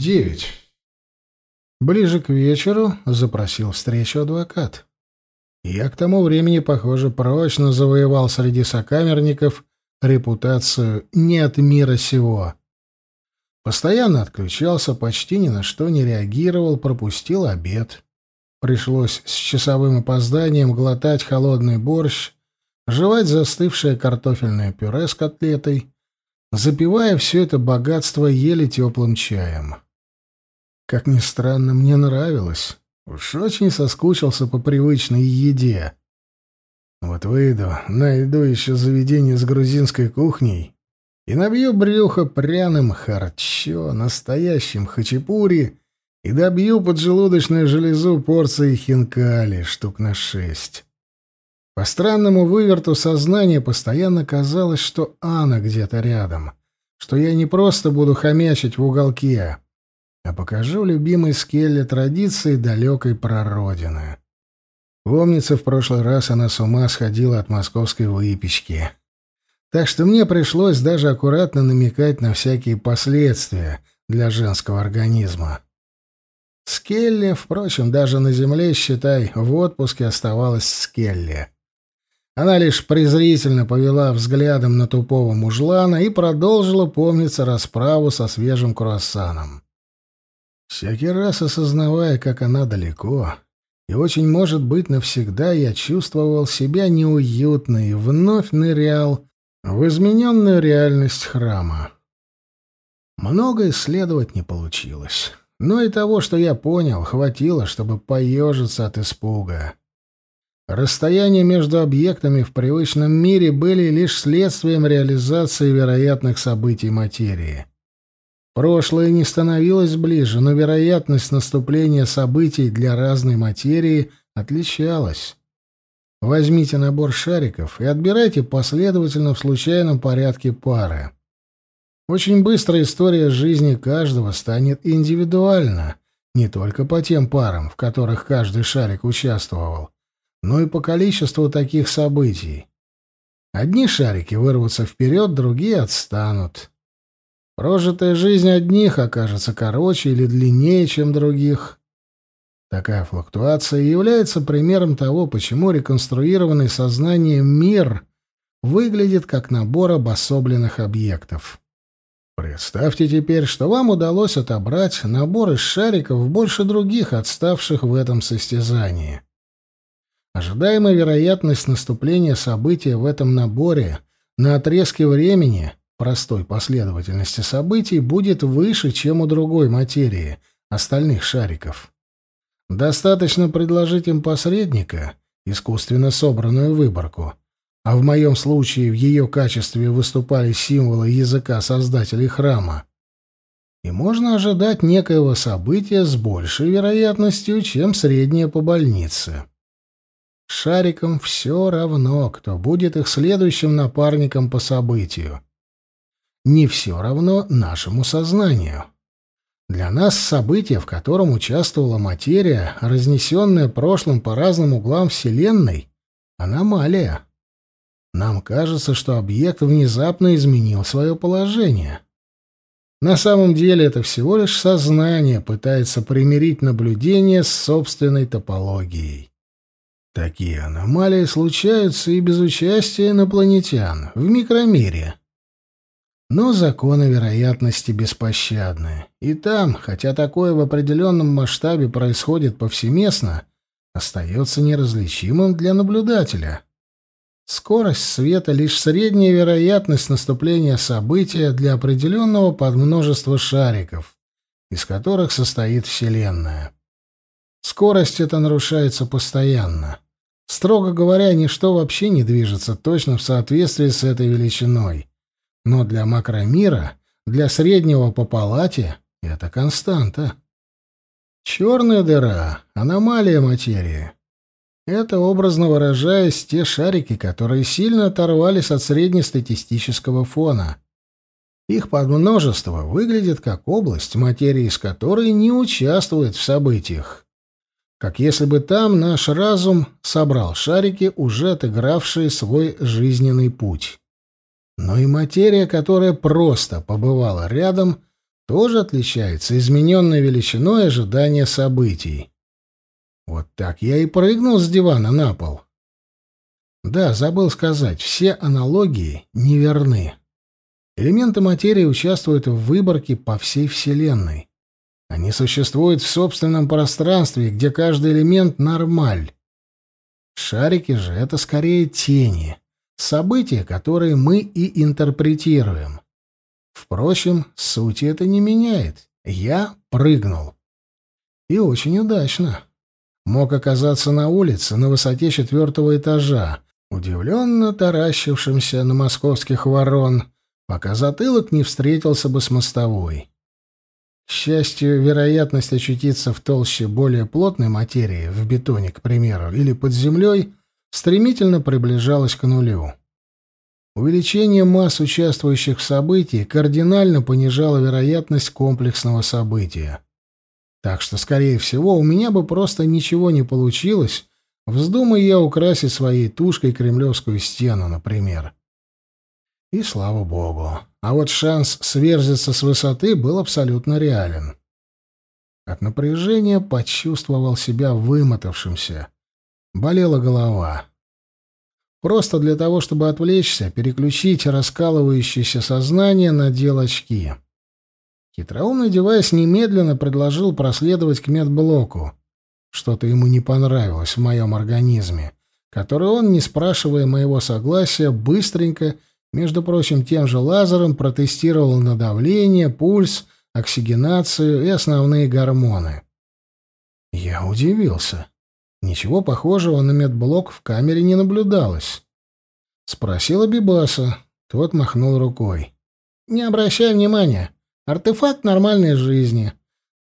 девять. Ближе к вечеру запросил встречу адвокат. Я к тому времени, похоже, прочно завоевал среди сокамерников репутацию не от мира сего. Постоянно отключался, почти ни на что не реагировал, пропустил обед. Пришлось с часовым опозданием глотать холодный борщ, жевать застывшее картофельное пюре с котлетой, запивая все это богатство еле теплым чаем. Как ни странно, мне нравилось. Уж очень соскучился по привычной еде. Вот выйду, найду еще заведение с грузинской кухней и набью брюхо пряным харчо, настоящим хачапури, и добью поджелудочную железу порции хинкали штук на шесть. По странному выверту сознания постоянно казалось, что Анна где-то рядом, что я не просто буду хомячить в уголке, а покажу любимой Скелле традиции далекой прародины. Помнится, в прошлый раз она с ума сходила от московской выпечки. Так что мне пришлось даже аккуратно намекать на всякие последствия для женского организма. Скелли, впрочем, даже на земле, считай, в отпуске оставалась Скелли. Она лишь презрительно повела взглядом на тупого мужлана и продолжила помниться расправу со свежим круассаном. Всякий раз осознавая, как она далеко, и очень, может быть, навсегда я чувствовал себя неуютно и вновь нырял в измененную реальность храма. Много исследовать не получилось, но и того, что я понял, хватило, чтобы поежиться от испуга. Расстояния между объектами в привычном мире были лишь следствием реализации вероятных событий материи. Прошлое не становилось ближе, но вероятность наступления событий для разной материи отличалась. Возьмите набор шариков и отбирайте последовательно в случайном порядке пары. Очень быстро история жизни каждого станет индивидуальна, не только по тем парам, в которых каждый шарик участвовал, но и по количеству таких событий. Одни шарики вырвутся вперед, другие отстанут. Прожитая жизнь одних окажется короче или длиннее, чем других. Такая флуктуация является примером того, почему реконструированный сознанием мир выглядит как набор обособленных объектов. Представьте теперь, что вам удалось отобрать набор из шариков больше других, отставших в этом состязании. Ожидаемая вероятность наступления события в этом наборе на отрезке времени простой последовательности событий будет выше, чем у другой материи, остальных шариков. Достаточно предложить им посредника, искусственно собранную выборку, а в моем случае в ее качестве выступали символы языка создателей храма, и можно ожидать некоего события с большей вероятностью, чем среднее по больнице. Шарикам все равно, кто будет их следующим напарником по событию. Не все равно нашему сознанию. Для нас событие, в котором участвовала материя, разнесенная прошлым по разным углам Вселенной, — аномалия. Нам кажется, что объект внезапно изменил свое положение. На самом деле это всего лишь сознание пытается примирить наблюдение с собственной топологией. Такие аномалии случаются и без участия инопланетян в микромире. Но законы вероятности беспощадны. И там, хотя такое в определенном масштабе происходит повсеместно, остается неразличимым для наблюдателя. Скорость света — лишь средняя вероятность наступления события для определенного подмножества шариков, из которых состоит Вселенная. Скорость эта нарушается постоянно. Строго говоря, ничто вообще не движется точно в соответствии с этой величиной. Но для макромира, для среднего по палате, это константа. Черная дыра — аномалия материи. Это, образно выражаясь, те шарики, которые сильно оторвались от среднестатистического фона. Их подмножество выглядит как область, материи из которой не участвует в событиях. Как если бы там наш разум собрал шарики, уже отыгравшие свой жизненный путь но и материя, которая просто побывала рядом, тоже отличается измененной величиной ожидания событий. Вот так я и прыгнул с дивана на пол. Да, забыл сказать, все аналогии неверны. Элементы материи участвуют в выборке по всей Вселенной. Они существуют в собственном пространстве, где каждый элемент — нормаль. Шарики же — это скорее тени, события, которые мы и интерпретируем. Впрочем, сути это не меняет. Я прыгнул. И очень удачно. Мог оказаться на улице на высоте четвертого этажа, удивленно таращившимся на московских ворон, пока затылок не встретился бы с мостовой. К счастью, вероятность очутиться в толще более плотной материи, в бетоне, к примеру, или под землей, стремительно приближалась к нулю. Увеличение масс участвующих в событии кардинально понижало вероятность комплексного события. Так что, скорее всего, у меня бы просто ничего не получилось, вздумай я украсить своей тушкой кремлевскую стену, например. И слава богу. А вот шанс сверзиться с высоты был абсолютно реален. От напряжения почувствовал себя вымотавшимся. Болела голова. Просто для того, чтобы отвлечься, переключить раскалывающееся сознание надел очки. Хитроумный девайс немедленно предложил проследовать к медблоку. Что-то ему не понравилось в моем организме, который он, не спрашивая моего согласия, быстренько между прочим, тем же лазером протестировал на давление, пульс, оксигенацию и основные гормоны. Я удивился. Ничего похожего на медблок в камере не наблюдалось. Спросила Бибаса. Тот махнул рукой. «Не обращай внимания. Артефакт нормальной жизни.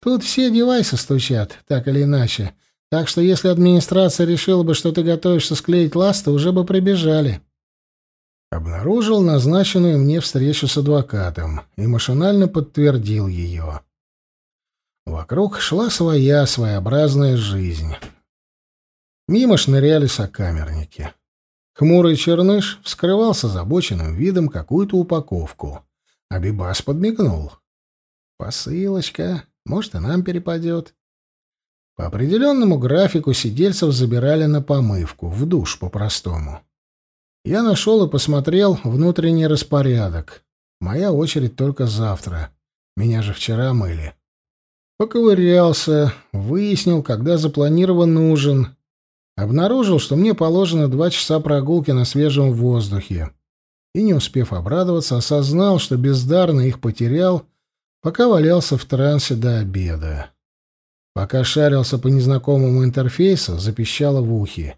Тут все девайсы стучат, так или иначе. Так что если администрация решила бы, что ты готовишься склеить ласты, уже бы прибежали». Обнаружил назначенную мне встречу с адвокатом и машинально подтвердил ее. Вокруг шла своя своеобразная жизнь. Мимо шныряли сокамерники. Хмурый черныш вскрывал с озабоченным видом какую-то упаковку. А Бибас подмигнул. «Посылочка. Может, и нам перепадет». По определенному графику сидельцев забирали на помывку, в душ по-простому. Я нашел и посмотрел внутренний распорядок. Моя очередь только завтра. Меня же вчера мыли. Поковырялся, выяснил, когда запланирован ужин. Обнаружил, что мне положено два часа прогулки на свежем воздухе. И, не успев обрадоваться, осознал, что бездарно их потерял, пока валялся в трансе до обеда. Пока шарился по незнакомому интерфейсу, запищало в ухе.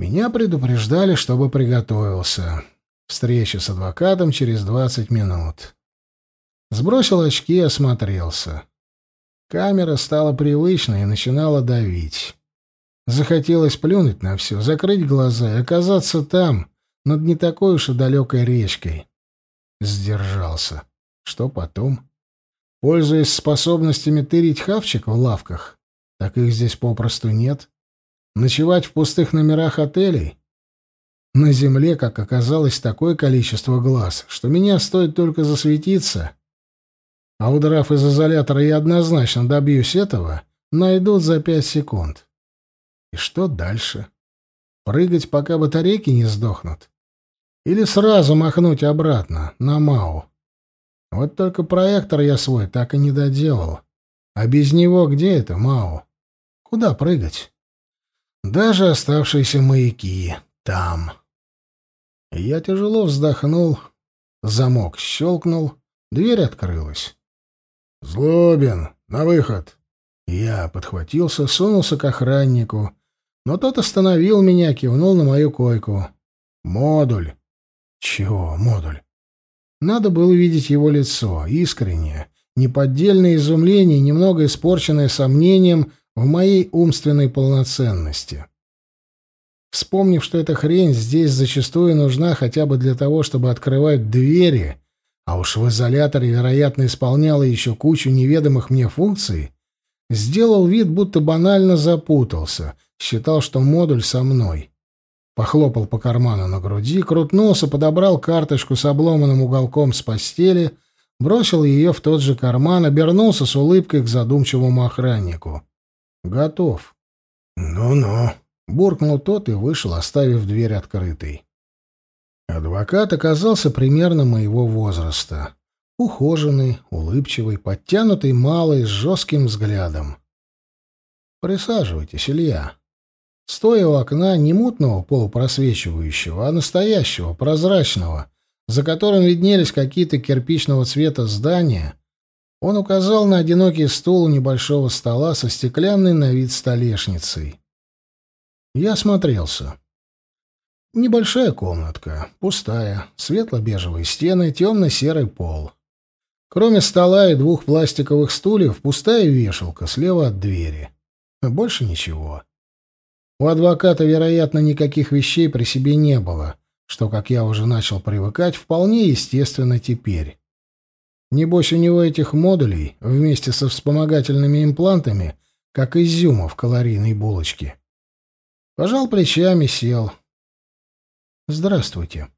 Меня предупреждали, чтобы приготовился. Встреча с адвокатом через двадцать минут. Сбросил очки и осмотрелся. Камера стала привычной и начинала давить. Захотелось плюнуть на все, закрыть глаза и оказаться там, над не такой уж и далекой речкой. Сдержался. Что потом? Пользуясь способностями тырить хавчик в лавках, так их здесь попросту нет. Ночевать в пустых номерах отелей? На земле, как оказалось, такое количество глаз, что меня стоит только засветиться. А удрав из изолятора я однозначно добьюсь этого, найдут за пять секунд. И что дальше? Прыгать, пока батарейки не сдохнут? Или сразу махнуть обратно, на МАУ? Вот только проектор я свой так и не доделал. А без него где это, МАУ? Куда прыгать? Даже оставшиеся маяки там. Я тяжело вздохнул, замок щелкнул, дверь открылась. «Злобин, на выход!» Я подхватился, сунулся к охраннику, но тот остановил меня, кивнул на мою койку. «Модуль!» «Чего модуль?» Надо было видеть его лицо, искреннее, неподдельное изумление, немного испорченное сомнением — в моей умственной полноценности. Вспомнив, что эта хрень здесь зачастую нужна хотя бы для того, чтобы открывать двери, а уж в изоляторе, вероятно, исполняла еще кучу неведомых мне функций, сделал вид, будто банально запутался, считал, что модуль со мной. Похлопал по карману на груди, крутнулся, подобрал карточку с обломанным уголком с постели, бросил ее в тот же карман, обернулся с улыбкой к задумчивому охраннику. «Готов». «Ну-ну», — буркнул тот и вышел, оставив дверь открытой. Адвокат оказался примерно моего возраста. Ухоженный, улыбчивый, подтянутый малый, с жестким взглядом. «Присаживайтесь, Илья». Стоя у окна не мутного полупросвечивающего, а настоящего, прозрачного, за которым виднелись какие-то кирпичного цвета здания, он указал на одинокий стул у небольшого стола со стеклянной на вид столешницей. Я осмотрелся. Небольшая комнатка, пустая, светло-бежевые стены, темно-серый пол. Кроме стола и двух пластиковых стульев, пустая вешалка слева от двери. Больше ничего. У адвоката, вероятно, никаких вещей при себе не было, что, как я уже начал привыкать, вполне естественно теперь. Небось, у него этих модулей вместе со вспомогательными имплантами, как изюма в калорийной булочке. Пожал плечами, сел. «Здравствуйте».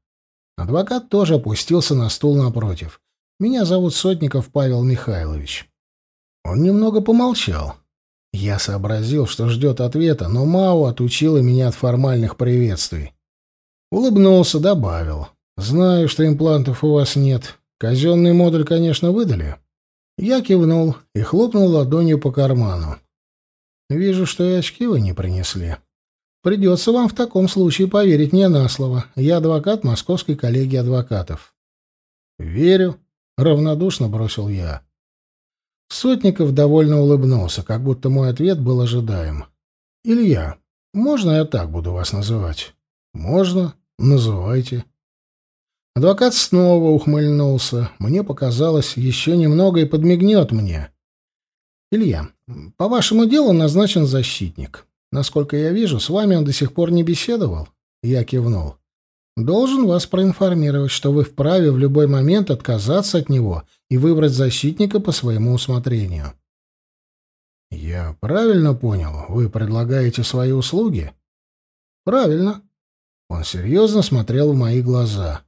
Адвокат тоже опустился на стул напротив. «Меня зовут Сотников Павел Михайлович». Он немного помолчал. Я сообразил, что ждет ответа, но Мао отучила меня от формальных приветствий. Улыбнулся, добавил. «Знаю, что имплантов у вас нет. Казенный модуль, конечно, выдали». Я кивнул и хлопнул ладонью по карману. «Вижу, что и очки вы не принесли. Придется вам в таком случае поверить мне на слово. Я адвокат Московской коллегии адвокатов». «Верю», — равнодушно бросил я. Сотников довольно улыбнулся, как будто мой ответ был ожидаем. «Илья, можно я так буду вас называть?» «Можно. Называйте». Адвокат снова ухмыльнулся. Мне показалось, еще немного и подмигнет мне. «Илья, по вашему делу назначен защитник. Насколько я вижу, с вами он до сих пор не беседовал?» Я кивнул. «Должен вас проинформировать, что вы вправе в любой момент отказаться от него и выбрать защитника по своему усмотрению». «Я правильно понял? Вы предлагаете свои услуги?» «Правильно. Он серьезно смотрел в мои глаза.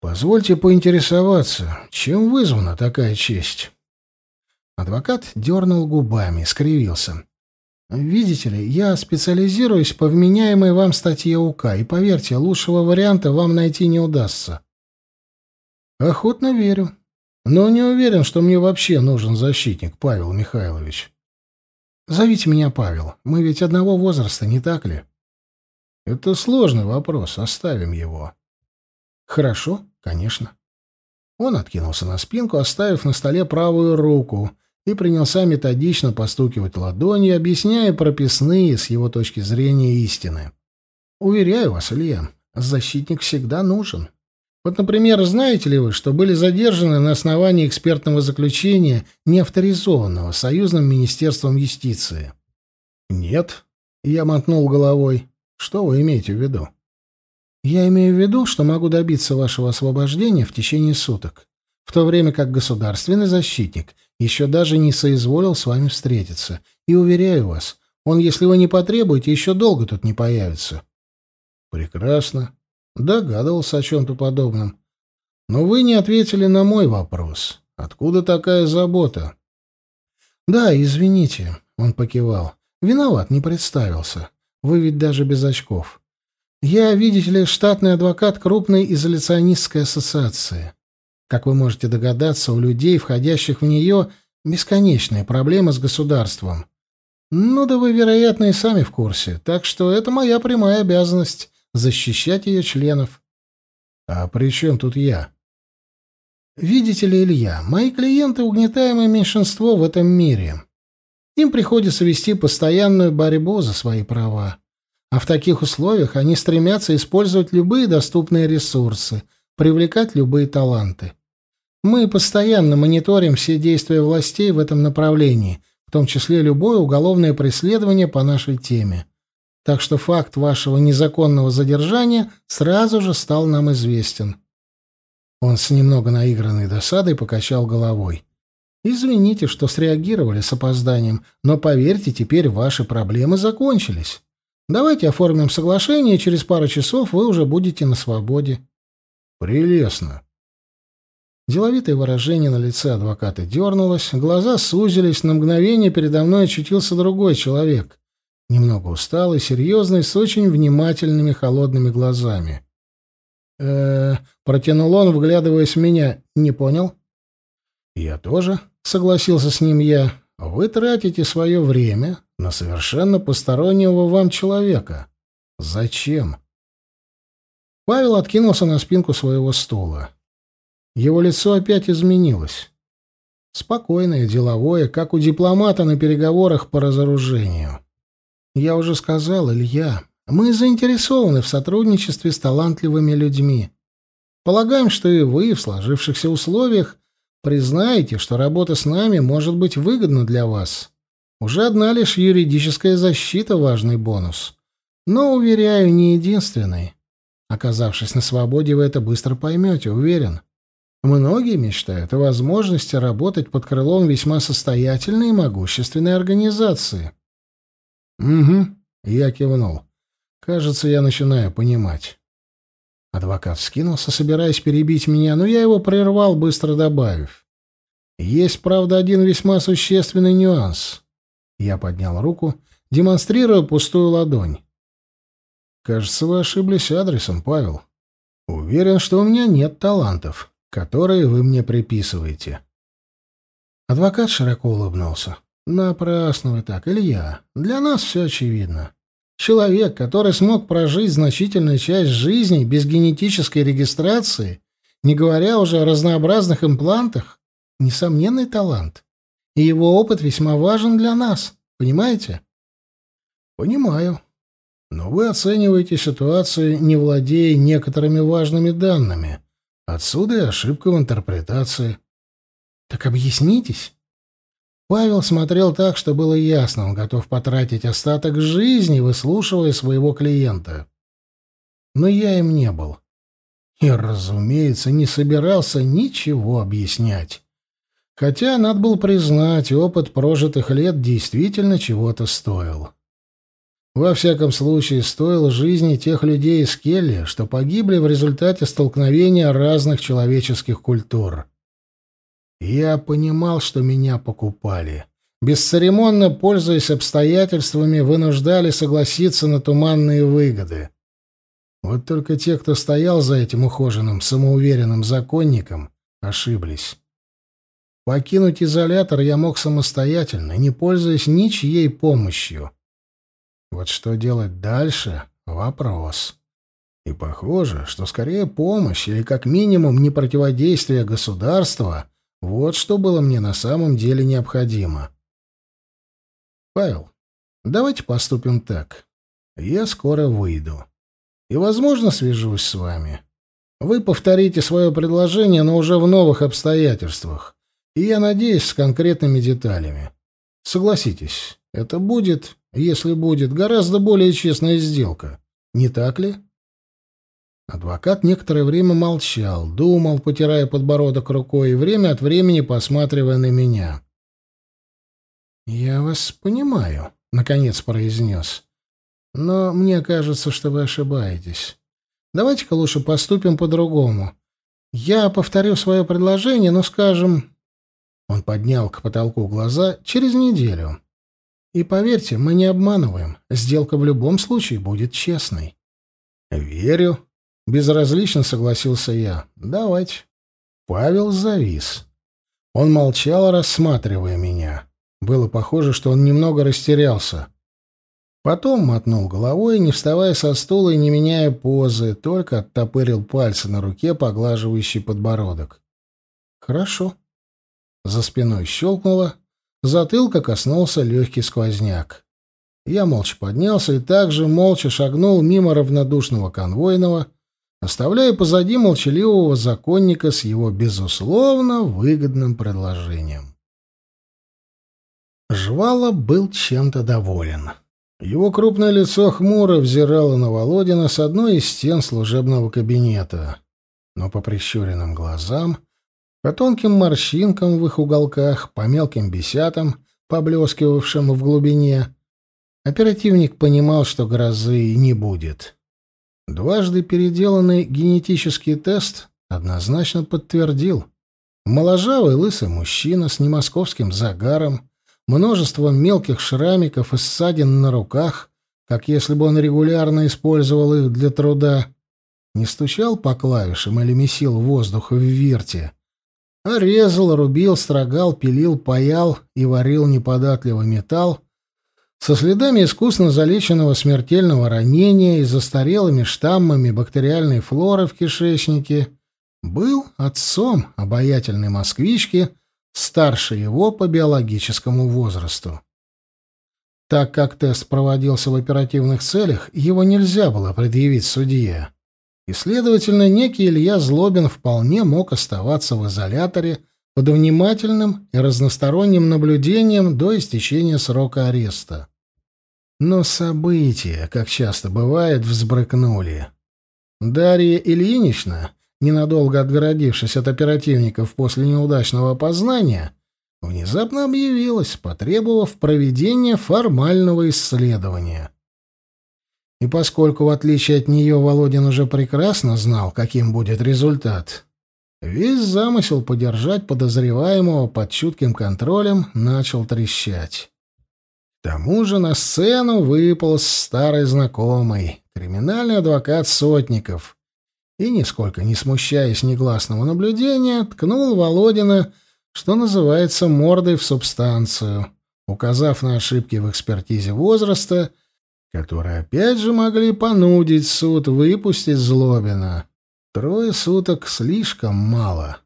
«Позвольте поинтересоваться, чем вызвана такая честь?» Адвокат дернул губами, скривился. «Видите ли, я специализируюсь по вменяемой вам статье УК, и, поверьте, лучшего варианта вам найти не удастся». «Охотно верю. Но не уверен, что мне вообще нужен защитник, Павел Михайлович». «Зовите меня Павел. Мы ведь одного возраста, не так ли?» Это сложный вопрос, оставим его. Хорошо, конечно. Он откинулся на спинку, оставив на столе правую руку, и принялся методично постукивать ладонью, объясняя прописные с его точки зрения истины. Уверяю вас, Илья, защитник всегда нужен. Вот, например, знаете ли вы, что были задержаны на основании экспертного заключения, неавторизованного Союзным Министерством юстиции? Нет, я мотнул головой. Что вы имеете в виду? Я имею в виду, что могу добиться вашего освобождения в течение суток, в то время как государственный защитник еще даже не соизволил с вами встретиться. И уверяю вас, он, если вы не потребуете, еще долго тут не появится. Прекрасно. Догадывался о чем-то подобном. Но вы не ответили на мой вопрос. Откуда такая забота? Да, извините, он покивал. Виноват, не представился. Вы ведь даже без очков. Я, видите ли, штатный адвокат крупной изоляционистской ассоциации. Как вы можете догадаться, у людей, входящих в нее, бесконечные проблемы с государством. Ну да вы, вероятно, и сами в курсе, так что это моя прямая обязанность — защищать ее членов. А при чем тут я? Видите ли, Илья, мои клиенты — угнетаемое меньшинство в этом мире. Им приходится вести постоянную борьбу за свои права. А в таких условиях они стремятся использовать любые доступные ресурсы, привлекать любые таланты. Мы постоянно мониторим все действия властей в этом направлении, в том числе любое уголовное преследование по нашей теме. Так что факт вашего незаконного задержания сразу же стал нам известен. Он с немного наигранной досадой покачал головой. Извините, что среагировали с опозданием, но поверьте, теперь ваши проблемы закончились. Давайте оформим соглашение, и через пару часов вы уже будете на свободе. Прелестно. Деловитое выражение на лице адвоката дернулось, глаза сузились, на мгновение передо мной очутился другой человек. Немного усталый, серьезный, с очень внимательными холодными глазами. э протянул он, вглядываясь в меня. «Не понял?» «Я тоже», — согласился с ним я. «Вы тратите свое время на совершенно постороннего вам человека. Зачем?» Павел откинулся на спинку своего стула. Его лицо опять изменилось. Спокойное, деловое, как у дипломата на переговорах по разоружению. Я уже сказал, Илья, мы заинтересованы в сотрудничестве с талантливыми людьми. Полагаем, что и вы в сложившихся условиях признаете, что работа с нами может быть выгодна для вас. Уже одна лишь юридическая защита — важный бонус. Но, уверяю, не единственный. Оказавшись на свободе, вы это быстро поймете, уверен. Многие мечтают о возможности работать под крылом весьма состоятельной и могущественной организации. «Угу», — я кивнул. «Кажется, я начинаю понимать». Адвокат вскинулся, собираясь перебить меня, но я его прервал, быстро добавив. «Есть, правда, один весьма существенный нюанс». Я поднял руку, демонстрируя пустую ладонь. «Кажется, вы ошиблись адресом, Павел. Уверен, что у меня нет талантов, которые вы мне приписываете». Адвокат широко улыбнулся. «Напрасно вы так, Илья. Для нас все очевидно. Человек, который смог прожить значительную часть жизни без генетической регистрации, не говоря уже о разнообразных имплантах, несомненный талант. И его опыт весьма важен для нас, понимаете? Понимаю. Но вы оцениваете ситуацию, не владея некоторыми важными данными. Отсюда и ошибка в интерпретации. Так объяснитесь. Павел смотрел так, что было ясно, он готов потратить остаток жизни, выслушивая своего клиента. Но я им не был. И, разумеется, не собирался ничего объяснять. Хотя, надо было признать, опыт прожитых лет действительно чего-то стоил. Во всяком случае, стоил жизни тех людей из Келли, что погибли в результате столкновения разных человеческих культур. Я понимал, что меня покупали. Бесцеремонно, пользуясь обстоятельствами, вынуждали согласиться на туманные выгоды. Вот только те, кто стоял за этим ухоженным, самоуверенным законником, ошиблись. Покинуть изолятор я мог самостоятельно, не пользуясь ничьей помощью. Вот что делать дальше — вопрос. И похоже, что скорее помощь или как минимум не противодействие государства вот что было мне на самом деле необходимо. Павел, давайте поступим так. Я скоро выйду. И, возможно, свяжусь с вами. Вы повторите свое предложение, но уже в новых обстоятельствах. И я надеюсь, с конкретными деталями. Согласитесь, это будет, если будет, гораздо более честная сделка. Не так ли? Адвокат некоторое время молчал, думал, потирая подбородок рукой и время от времени посматривая на меня. «Я вас понимаю», — наконец произнес. «Но мне кажется, что вы ошибаетесь. Давайте-ка лучше поступим по-другому. Я повторю свое предложение, но, скажем...» Он поднял к потолку глаза через неделю. «И поверьте, мы не обманываем. Сделка в любом случае будет честной». «Верю», Безразлично согласился я. Давайте. Павел завис. Он молчал, рассматривая меня. Было похоже, что он немного растерялся. Потом мотнул головой, не вставая со стула и не меняя позы, только оттопырил пальцы на руке, поглаживающий подбородок. «Хорошо». За спиной щелкнуло, затылка коснулся легкий сквозняк. Я молча поднялся и также молча шагнул мимо равнодушного конвойного, оставляя позади молчаливого законника с его, безусловно, выгодным предложением. Жвала был чем-то доволен. Его крупное лицо хмуро взирало на Володина с одной из стен служебного кабинета, но по прищуренным глазам, по тонким морщинкам в их уголках, по мелким бесятам, поблескивавшим в глубине, оперативник понимал, что грозы не будет. Дважды переделанный генетический тест однозначно подтвердил. Моложавый лысый мужчина с немосковским загаром, множеством мелких шрамиков и ссадин на руках, как если бы он регулярно использовал их для труда, не стучал по клавишам или месил воздух в вирте, а резал, рубил, строгал, пилил, паял и варил неподатливый металл со следами искусно залеченного смертельного ранения и застарелыми штаммами бактериальной флоры в кишечнике, был отцом обаятельной москвички, старше его по биологическому возрасту. Так как тест проводился в оперативных целях, его нельзя было предъявить судье. И, следовательно, некий Илья Злобин вполне мог оставаться в изоляторе под внимательным и разносторонним наблюдением до истечения срока ареста. Но события, как часто бывает, взбрыкнули. Дарья Ильинична, ненадолго отгородившись от оперативников после неудачного опознания, внезапно объявилась, потребовав проведения формального исследования. И поскольку, в отличие от нее, Володин уже прекрасно знал, каким будет результат, весь замысел подержать подозреваемого под чутким контролем начал трещать. К тому же на сцену выпал старый знакомый, криминальный адвокат Сотников, и, нисколько не смущаясь негласного наблюдения, ткнул Володина, что называется, мордой в субстанцию, указав на ошибки в экспертизе возраста — которые опять же могли понудить суд выпустить Злобина. Трое суток слишком мало.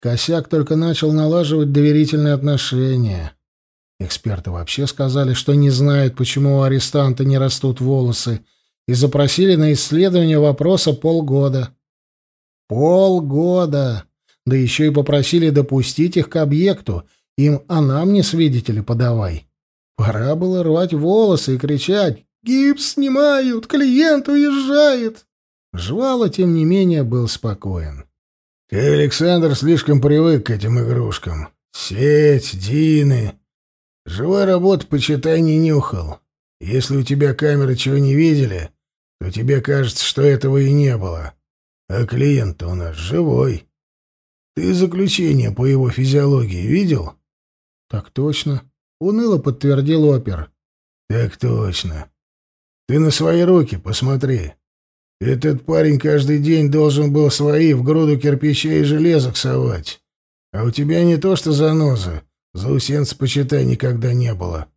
Косяк только начал налаживать доверительные отношения. Эксперты вообще сказали, что не знают, почему у арестанта не растут волосы, и запросили на исследование вопроса полгода. Полгода! Да еще и попросили допустить их к объекту, им «а нам не свидетели подавай». Пора было рвать волосы и кричать Гипс снимают, клиент уезжает. Жвало, тем не менее, был спокоен. Ты, Александр, слишком привык к этим игрушкам. Сеть, Дины. Живой работы, почитай, не нюхал. Если у тебя камеры чего не видели, то тебе кажется, что этого и не было. А клиент-то у нас живой. Ты заключение по его физиологии видел? Так точно. Уныло подтвердил опер. Так точно. Ты на свои руки посмотри. Этот парень каждый день должен был свои в груду кирпичей и железок совать. А у тебя не то что заноза, заусенца, почитай, никогда не было.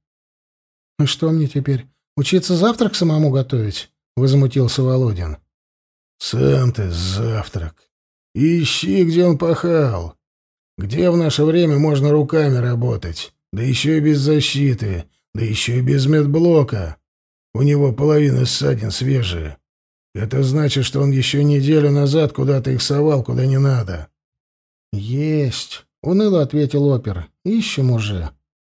— Ну что мне теперь, учиться завтрак самому готовить? — возмутился Володин. — Сам ты завтрак. Ищи, где он пахал. Где в наше время можно руками работать, да еще и без защиты, да еще и без медблока. У него половина ссадин свежие. Это значит, что он еще неделю назад куда-то их совал, куда не надо. Есть, уныло ответил опер. Ищем уже.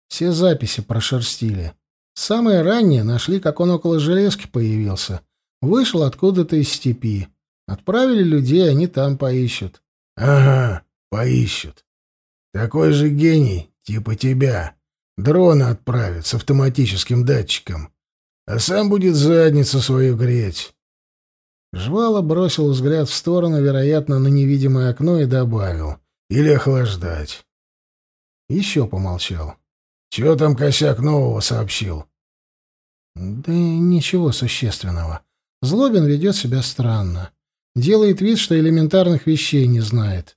Все записи прошерстили. Самые ранние нашли, как он около железки появился. Вышел откуда-то из степи. Отправили людей, они там поищут. Ага, поищут. Такой же гений, типа тебя. Дрона отправят с автоматическим датчиком а сам будет задницу свою греть. Жвало бросил взгляд в сторону, вероятно, на невидимое окно и добавил. Или охлаждать. Еще помолчал. Чего там косяк нового сообщил? Да ничего существенного. Злобин ведет себя странно. Делает вид, что элементарных вещей не знает.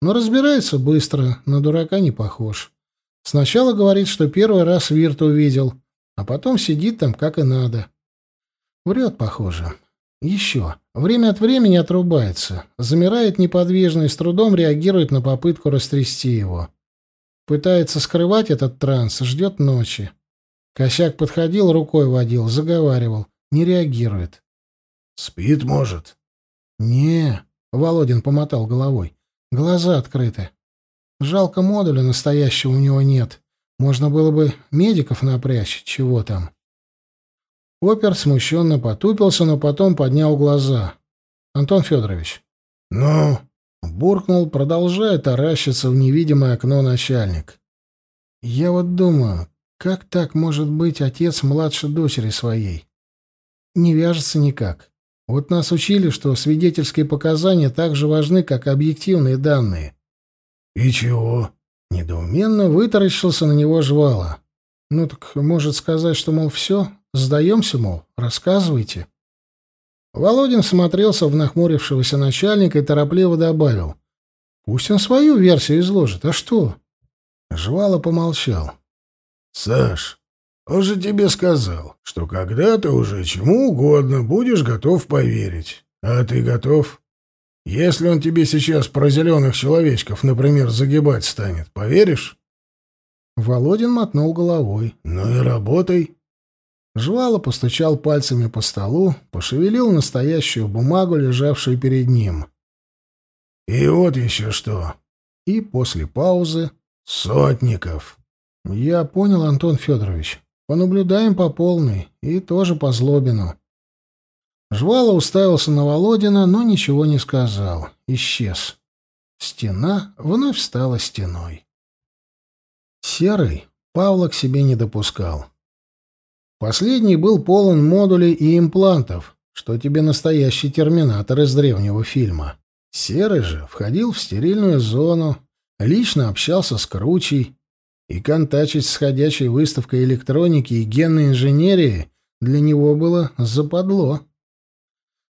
Но разбирается быстро, на дурака не похож. Сначала говорит, что первый раз Вирт увидел — а потом сидит там как и надо. Врет, похоже. Еще. Время от времени отрубается, замирает неподвижно и с трудом реагирует на попытку растрясти его. Пытается скрывать этот транс, ждет ночи. Косяк подходил, рукой водил, заговаривал. Не реагирует. «Спит, может?» «Не», — Володин помотал головой. «Глаза открыты. Жалко модуля настоящего у него нет. Можно было бы медиков напрячь, чего там. Опер смущенно потупился, но потом поднял глаза. «Антон Федорович». «Ну?» — буркнул, продолжая таращиться в невидимое окно начальник. «Я вот думаю, как так может быть отец младше дочери своей? Не вяжется никак. Вот нас учили, что свидетельские показания так же важны, как объективные данные». «И чего?» Недоуменно вытаращился на него жвала. «Ну так может сказать, что, мол, все, сдаемся, мол, рассказывайте». Володин смотрелся в нахмурившегося начальника и торопливо добавил. «Пусть он свою версию изложит, а что?» Жвало помолчал. «Саш, он же тебе сказал, что когда-то уже чему угодно будешь готов поверить. А ты готов? Если он тебе сейчас про зеленых человечков, например, загибать станет, поверишь?» Володин мотнул головой. «Ну и работай». Жвало постучал пальцами по столу, пошевелил настоящую бумагу, лежавшую перед ним. «И вот еще что». И после паузы «Сотников». «Я понял, Антон Федорович. Понаблюдаем по полной и тоже по Злобину». Жвало уставился на Володина, но ничего не сказал. Исчез. Стена вновь стала стеной. Серый Павла к себе не допускал. Последний был полон модулей и имплантов, что тебе настоящий терминатор из древнего фильма. Серый же входил в стерильную зону, лично общался с Кручей, и контачить с ходячей выставкой электроники и генной инженерии для него было западло.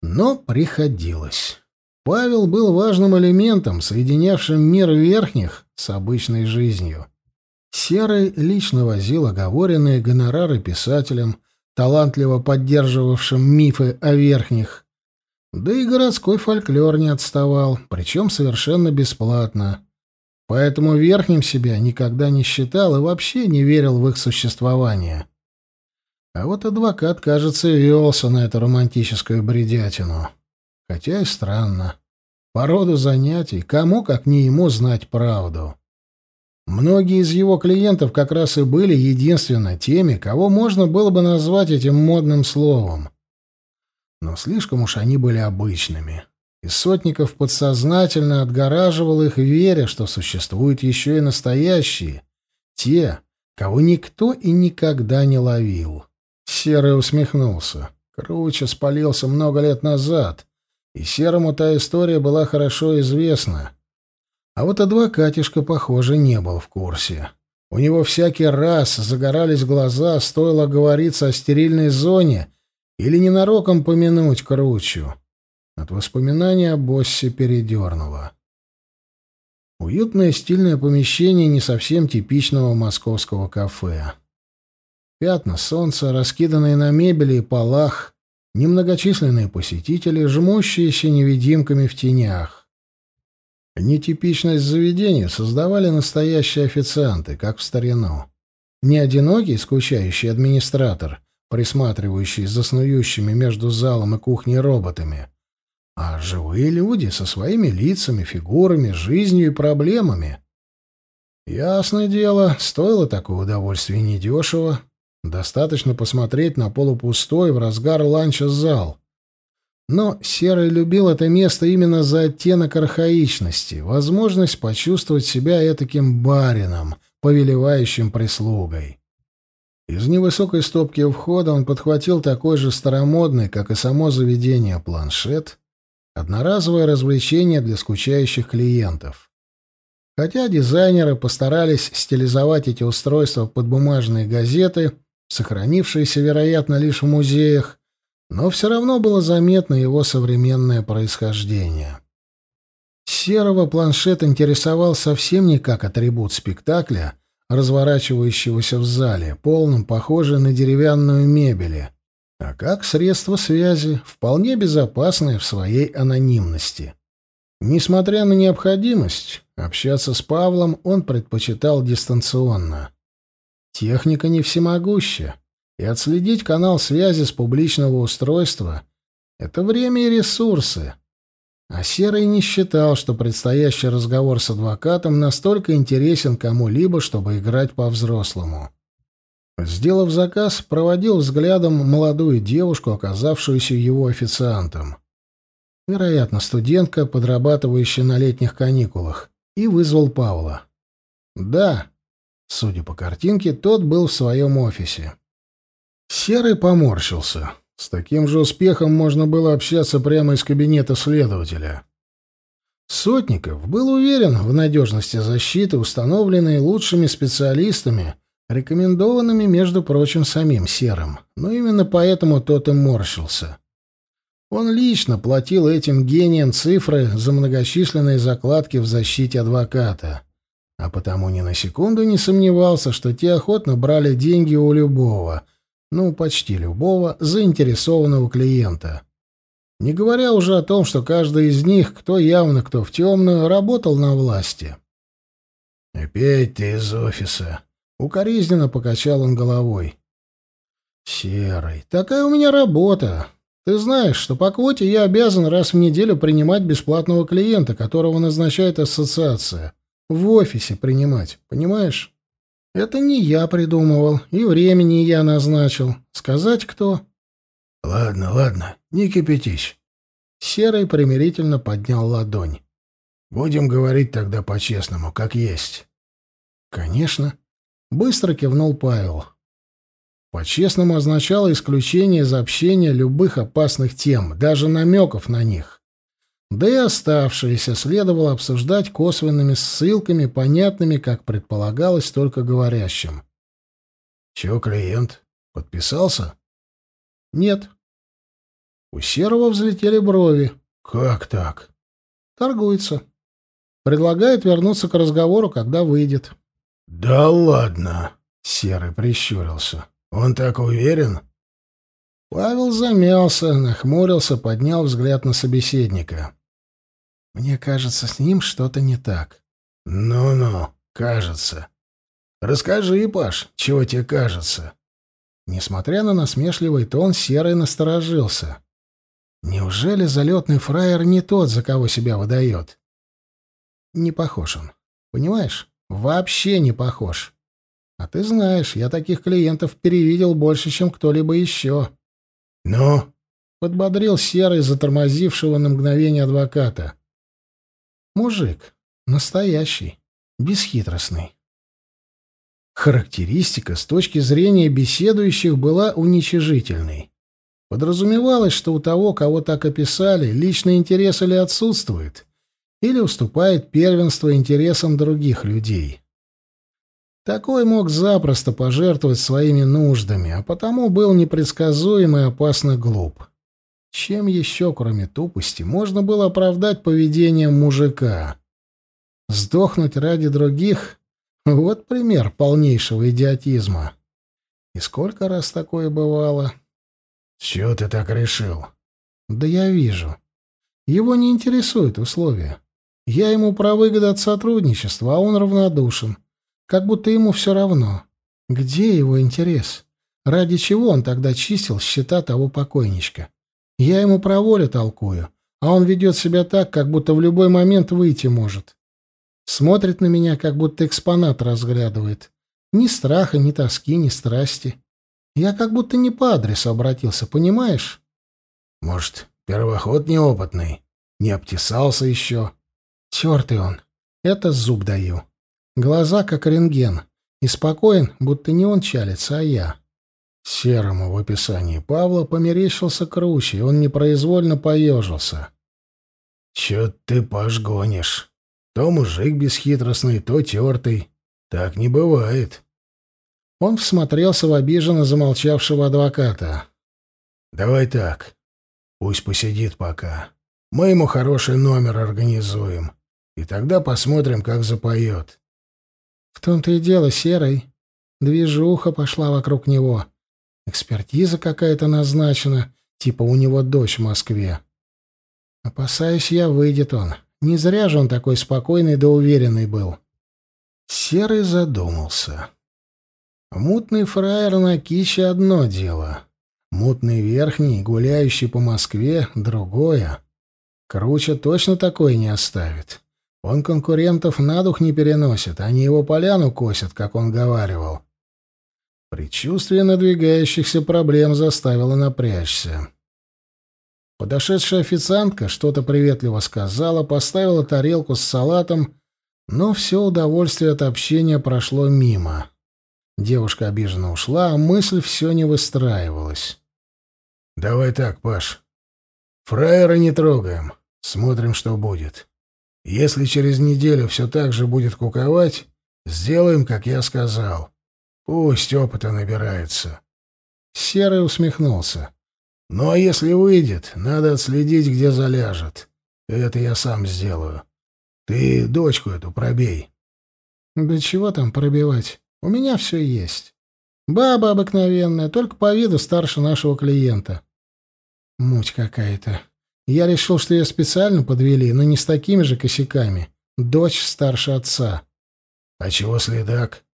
Но приходилось. Павел был важным элементом, соединявшим мир верхних с обычной жизнью. Серый лично возил оговоренные гонорары писателям, талантливо поддерживавшим мифы о верхних. Да и городской фольклор не отставал, причем совершенно бесплатно. Поэтому верхним себя никогда не считал и вообще не верил в их существование. А вот адвокат, кажется, велся на эту романтическую бредятину. Хотя и странно. По роду занятий, кому, как не ему, знать правду. Многие из его клиентов как раз и были единственно теми, кого можно было бы назвать этим модным словом. Но слишком уж они были обычными. И Сотников подсознательно отгораживал их, веря, что существуют еще и настоящие, те, кого никто и никогда не ловил. Серый усмехнулся. Круче спалился много лет назад, и Серому та история была хорошо известна. А вот адвокатишка, похоже, не был в курсе. У него всякий раз загорались глаза, стоило говориться о стерильной зоне или ненароком помянуть кручу. От воспоминания о боссе передернуло. Уютное стильное помещение не совсем типичного московского кафе. Пятна солнца, раскиданные на мебели и полах, немногочисленные посетители, жмущиеся невидимками в тенях. Нетипичность заведения создавали настоящие официанты, как в старину. Не одинокий скучающий администратор, присматривающий за снующими между залом и кухней роботами, а живые люди со своими лицами, фигурами, жизнью и проблемами. Ясное дело, стоило такое удовольствие недешево. Достаточно посмотреть на полупустой в разгар ланча зал, но Серый любил это место именно за оттенок архаичности, возможность почувствовать себя этаким барином, повелевающим прислугой. Из невысокой стопки у входа он подхватил такой же старомодный, как и само заведение, планшет, одноразовое развлечение для скучающих клиентов. Хотя дизайнеры постарались стилизовать эти устройства под бумажные газеты, сохранившиеся, вероятно, лишь в музеях, но все равно было заметно его современное происхождение. Серого планшет интересовал совсем не как атрибут спектакля, разворачивающегося в зале, полном похожей на деревянную мебель, а как средство связи, вполне безопасное в своей анонимности. Несмотря на необходимость общаться с Павлом, он предпочитал дистанционно. Техника не всемогуща, и отследить канал связи с публичного устройства — это время и ресурсы. А Серый не считал, что предстоящий разговор с адвокатом настолько интересен кому-либо, чтобы играть по-взрослому. Сделав заказ, проводил взглядом молодую девушку, оказавшуюся его официантом. Вероятно, студентка, подрабатывающая на летних каникулах, и вызвал Павла. Да, судя по картинке, тот был в своем офисе. Серый поморщился. С таким же успехом можно было общаться прямо из кабинета следователя. Сотников был уверен в надежности защиты, установленной лучшими специалистами, рекомендованными, между прочим, самим Серым, но именно поэтому тот и морщился. Он лично платил этим гениям цифры за многочисленные закладки в защите адвоката, а потому ни на секунду не сомневался, что те охотно брали деньги у любого, ну, почти любого, заинтересованного клиента. Не говоря уже о том, что каждый из них, кто явно, кто в темную, работал на власти. «Опять ты из офиса», — укоризненно покачал он головой. «Серый, такая у меня работа. Ты знаешь, что по квоте я обязан раз в неделю принимать бесплатного клиента, которого назначает ассоциация. В офисе принимать, понимаешь? Это не я придумывал, и времени я назначил. Сказать кто?» «Ладно, ладно, не кипятись». Серый примирительно поднял ладонь. «Будем говорить тогда по-честному, как есть». «Конечно». Быстро кивнул Павел. По-честному означало исключение из общения любых опасных тем, даже намеков на них. Да и оставшиеся следовало обсуждать косвенными ссылками, понятными, как предполагалось, только говорящим. «Чего клиент? Подписался?» «Нет». У Серого взлетели брови. «Как так?» «Торгуется. Предлагает вернуться к разговору, когда выйдет». «Да ладно!» — Серый прищурился. «Он так уверен?» Павел замялся, нахмурился, поднял взгляд на собеседника. «Мне кажется, с ним что-то не так». «Ну-ну, кажется. Расскажи, Паш, чего тебе кажется?» Несмотря на насмешливый тон, Серый насторожился. Неужели залетный фраер не тот, за кого себя выдает? Не похож он. Понимаешь? Вообще не похож. А ты знаешь, я таких клиентов перевидел больше, чем кто-либо еще. Ну? Подбодрил Серый затормозившего на мгновение адвоката. Мужик. Настоящий. Бесхитростный. Характеристика с точки зрения беседующих была уничижительной. Подразумевалось, что у того, кого так описали, личный интерес или отсутствует, или уступает первенство интересам других людей. Такой мог запросто пожертвовать своими нуждами, а потому был непредсказуем и опасно глуп. Чем еще, кроме тупости, можно было оправдать поведение мужика? Сдохнуть ради других вот пример полнейшего идиотизма. И сколько раз такое бывало? Чего ты так решил? Да я вижу. Его не интересуют условия. Я ему про выгоды от сотрудничества, а он равнодушен. Как будто ему все равно. Где его интерес? Ради чего он тогда чистил счета того покойничка? Я ему про волю толкую, а он ведет себя так, как будто в любой момент выйти может. Смотрит на меня, как будто экспонат разглядывает. Ни страха, ни тоски, ни страсти. Я как будто не по адресу обратился, понимаешь? Может, первоход неопытный? Не обтесался еще? Тертый он. Это зуб даю. Глаза как рентген. И спокоен, будто не он чалится, а я. Серому в описании Павла померещился круче, и он непроизвольно поежился. — Чё ты, Паш, гонишь? То мужик бесхитростный, то тертый. Так не бывает. Он всмотрелся в обиженно замолчавшего адвоката. «Давай так. Пусть посидит пока. Мы ему хороший номер организуем. И тогда посмотрим, как запоет». «В том-то и дело, Серый. Движуха пошла вокруг него. Экспертиза какая-то назначена, типа у него дочь в Москве. Опасаюсь я, выйдет он. Не зря же он такой спокойный да уверенный был. Серый задумался. Мутный фраер на кище — одно дело. Мутный верхний, гуляющий по Москве — другое. Круче точно такой не оставит. Он конкурентов на дух не переносит, они его поляну косят, как он говаривал. Предчувствие надвигающихся проблем заставило напрячься. Подошедшая официантка что-то приветливо сказала, поставила тарелку с салатом, но все удовольствие от общения прошло мимо. Девушка обиженно ушла, а мысль все не выстраивалась. «Давай так, Паш. Фраера не трогаем. Смотрим, что будет. Если через неделю все так же будет куковать, сделаем, как я сказал. Пусть опыта набирается. Серый усмехнулся. Ну а если выйдет, надо отследить, где заляжет. Это я сам сделаю. Ты дочку эту пробей. Да чего там пробивать? У меня все есть. Баба обыкновенная, только по виду старше нашего клиента. Муть какая-то. Я решил, что ее специально подвели, но не с такими же косяками. Дочь старше отца. А чего следак?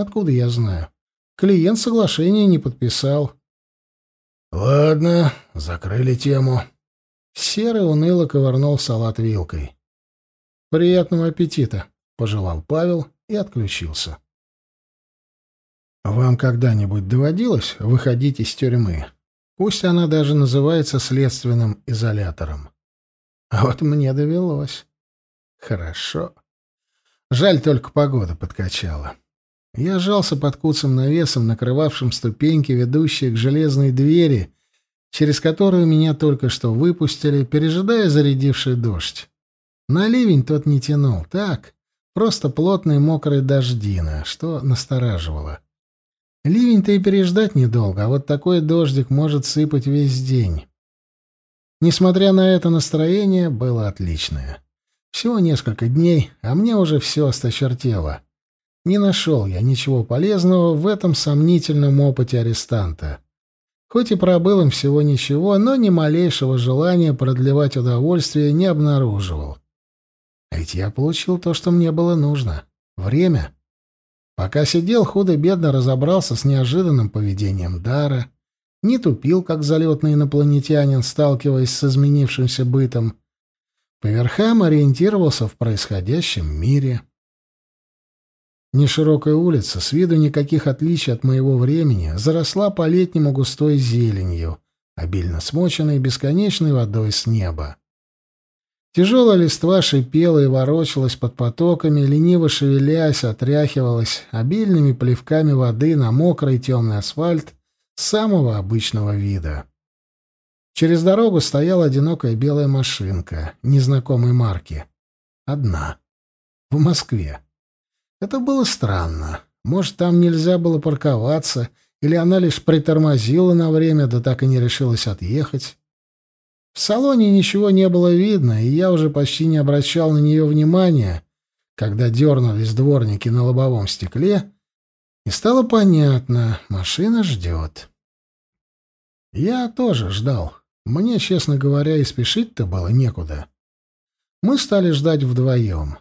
Откуда я знаю? Клиент соглашения не подписал. Ладно, закрыли тему. Серый уныло ковырнул салат вилкой. «Приятного аппетита!» — пожелал Павел и отключился. «Вам когда-нибудь доводилось выходить из тюрьмы? Пусть она даже называется следственным изолятором. А вот мне довелось. Хорошо. Жаль, только погода подкачала. Я жался под куцым навесом, накрывавшим ступеньки, ведущие к железной двери, через которую меня только что выпустили, пережидая зарядивший дождь. На ливень тот не тянул, так, просто плотные мокрые дождина, что настораживало. Ливень-то и переждать недолго, а вот такой дождик может сыпать весь день. Несмотря на это настроение, было отличное. Всего несколько дней, а мне уже все осточертело. Не нашел я ничего полезного в этом сомнительном опыте арестанта. Хоть и пробыл им всего ничего, но ни малейшего желания продлевать удовольствие не обнаруживал. А ведь я получил то, что мне было нужно. Время. Пока сидел, худо-бедно разобрался с неожиданным поведением Дара, не тупил, как залетный инопланетянин, сталкиваясь с изменившимся бытом. По верхам ориентировался в происходящем мире. Неширокая улица, с виду никаких отличий от моего времени, заросла по-летнему густой зеленью, обильно смоченной бесконечной водой с неба. Тяжелая листва шипела и ворочалась под потоками, лениво шевелясь, отряхивалась обильными плевками воды на мокрый темный асфальт самого обычного вида. Через дорогу стояла одинокая белая машинка незнакомой марки. Одна. В Москве. Это было странно. Может, там нельзя было парковаться, или она лишь притормозила на время, да так и не решилась отъехать. В салоне ничего не было видно, и я уже почти не обращал на нее внимания, когда дернулись дворники на лобовом стекле, и стало понятно, машина ждет. Я тоже ждал. Мне, честно говоря, и спешить-то было некуда. Мы стали ждать вдвоем.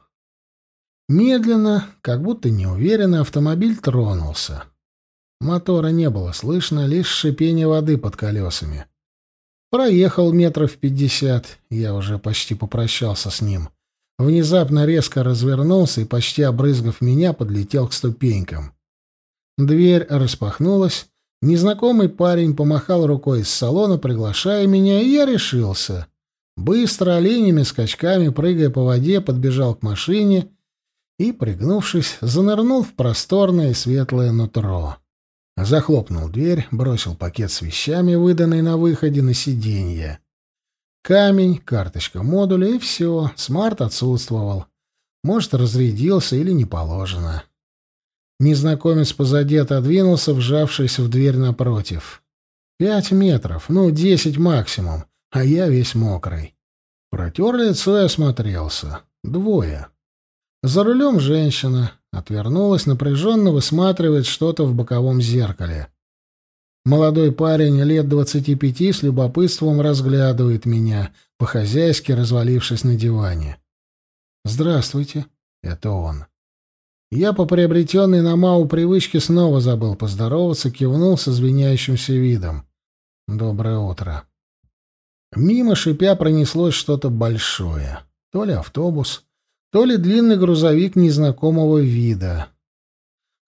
Медленно, как будто неуверенно, автомобиль тронулся. Мотора не было слышно, лишь шипение воды под колесами. Проехал метров пятьдесят, я уже почти попрощался с ним. Внезапно резко развернулся и, почти обрызгав меня, подлетел к ступенькам. Дверь распахнулась, незнакомый парень помахал рукой из салона, приглашая меня, и я решился. Быстро, оленями скачками, прыгая по воде, подбежал к машине — и, пригнувшись, занырнул в просторное светлое нутро. Захлопнул дверь, бросил пакет с вещами, выданный на выходе, на сиденье. Камень, карточка модуля и все, смарт отсутствовал. Может, разрядился или не положено. Незнакомец позади отодвинулся, вжавшись в дверь напротив. Пять метров, ну, десять максимум, а я весь мокрый. Протер лицо и осмотрелся. Двое. За рулем женщина отвернулась, напряженно высматривает что-то в боковом зеркале. Молодой парень лет двадцати пяти с любопытством разглядывает меня, по-хозяйски развалившись на диване. «Здравствуйте», — это он. Я по приобретенной на Мау привычке снова забыл поздороваться, кивнул со звеняющимся видом. «Доброе утро». Мимо шипя пронеслось что-то большое. То ли автобус, то ли длинный грузовик незнакомого вида.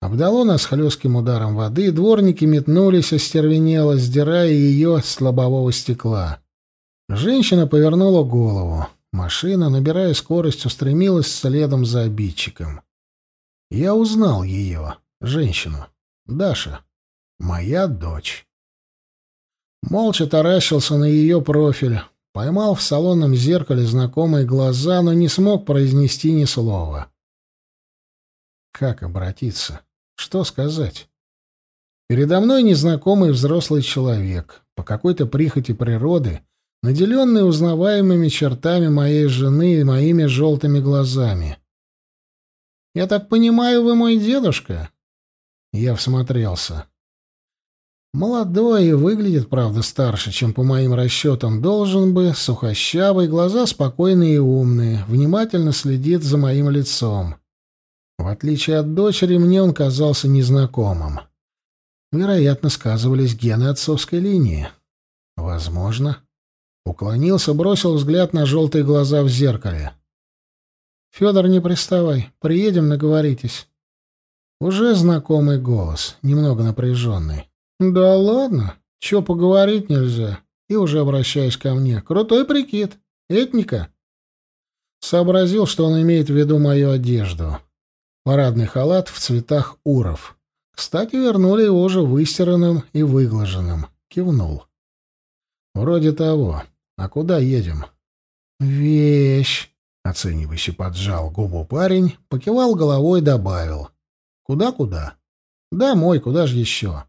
Обдало нас хлестким ударом воды, дворники метнулись, остервенело, сдирая ее с лобового стекла. Женщина повернула голову. Машина, набирая скорость, устремилась следом за обидчиком. Я узнал ее, женщину. Даша. Моя дочь. Молча таращился на ее профиль. Поймал в салонном зеркале знакомые глаза, но не смог произнести ни слова. Как обратиться? Что сказать? Передо мной незнакомый взрослый человек, по какой-то прихоти природы, наделенный узнаваемыми чертами моей жены и моими желтыми глазами. «Я так понимаю, вы мой дедушка?» Я всмотрелся. Молодой и выглядит, правда, старше, чем по моим расчетам должен бы, сухощавый, глаза спокойные и умные, внимательно следит за моим лицом. В отличие от дочери, мне он казался незнакомым. Вероятно, сказывались гены отцовской линии. Возможно. Уклонился, бросил взгляд на желтые глаза в зеркале. «Федор, не приставай. Приедем, наговоритесь». Уже знакомый голос, немного напряженный. «Да ладно, чё поговорить нельзя?» И уже обращаясь ко мне. «Крутой прикид. Этника». Сообразил, что он имеет в виду мою одежду. Парадный халат в цветах уров. Кстати, вернули его уже выстиранным и выглаженным. Кивнул. «Вроде того. А куда едем?» «Вещь!» — оценивающе поджал губу парень, покивал головой, добавил. «Куда-куда?» «Домой, куда же еще?»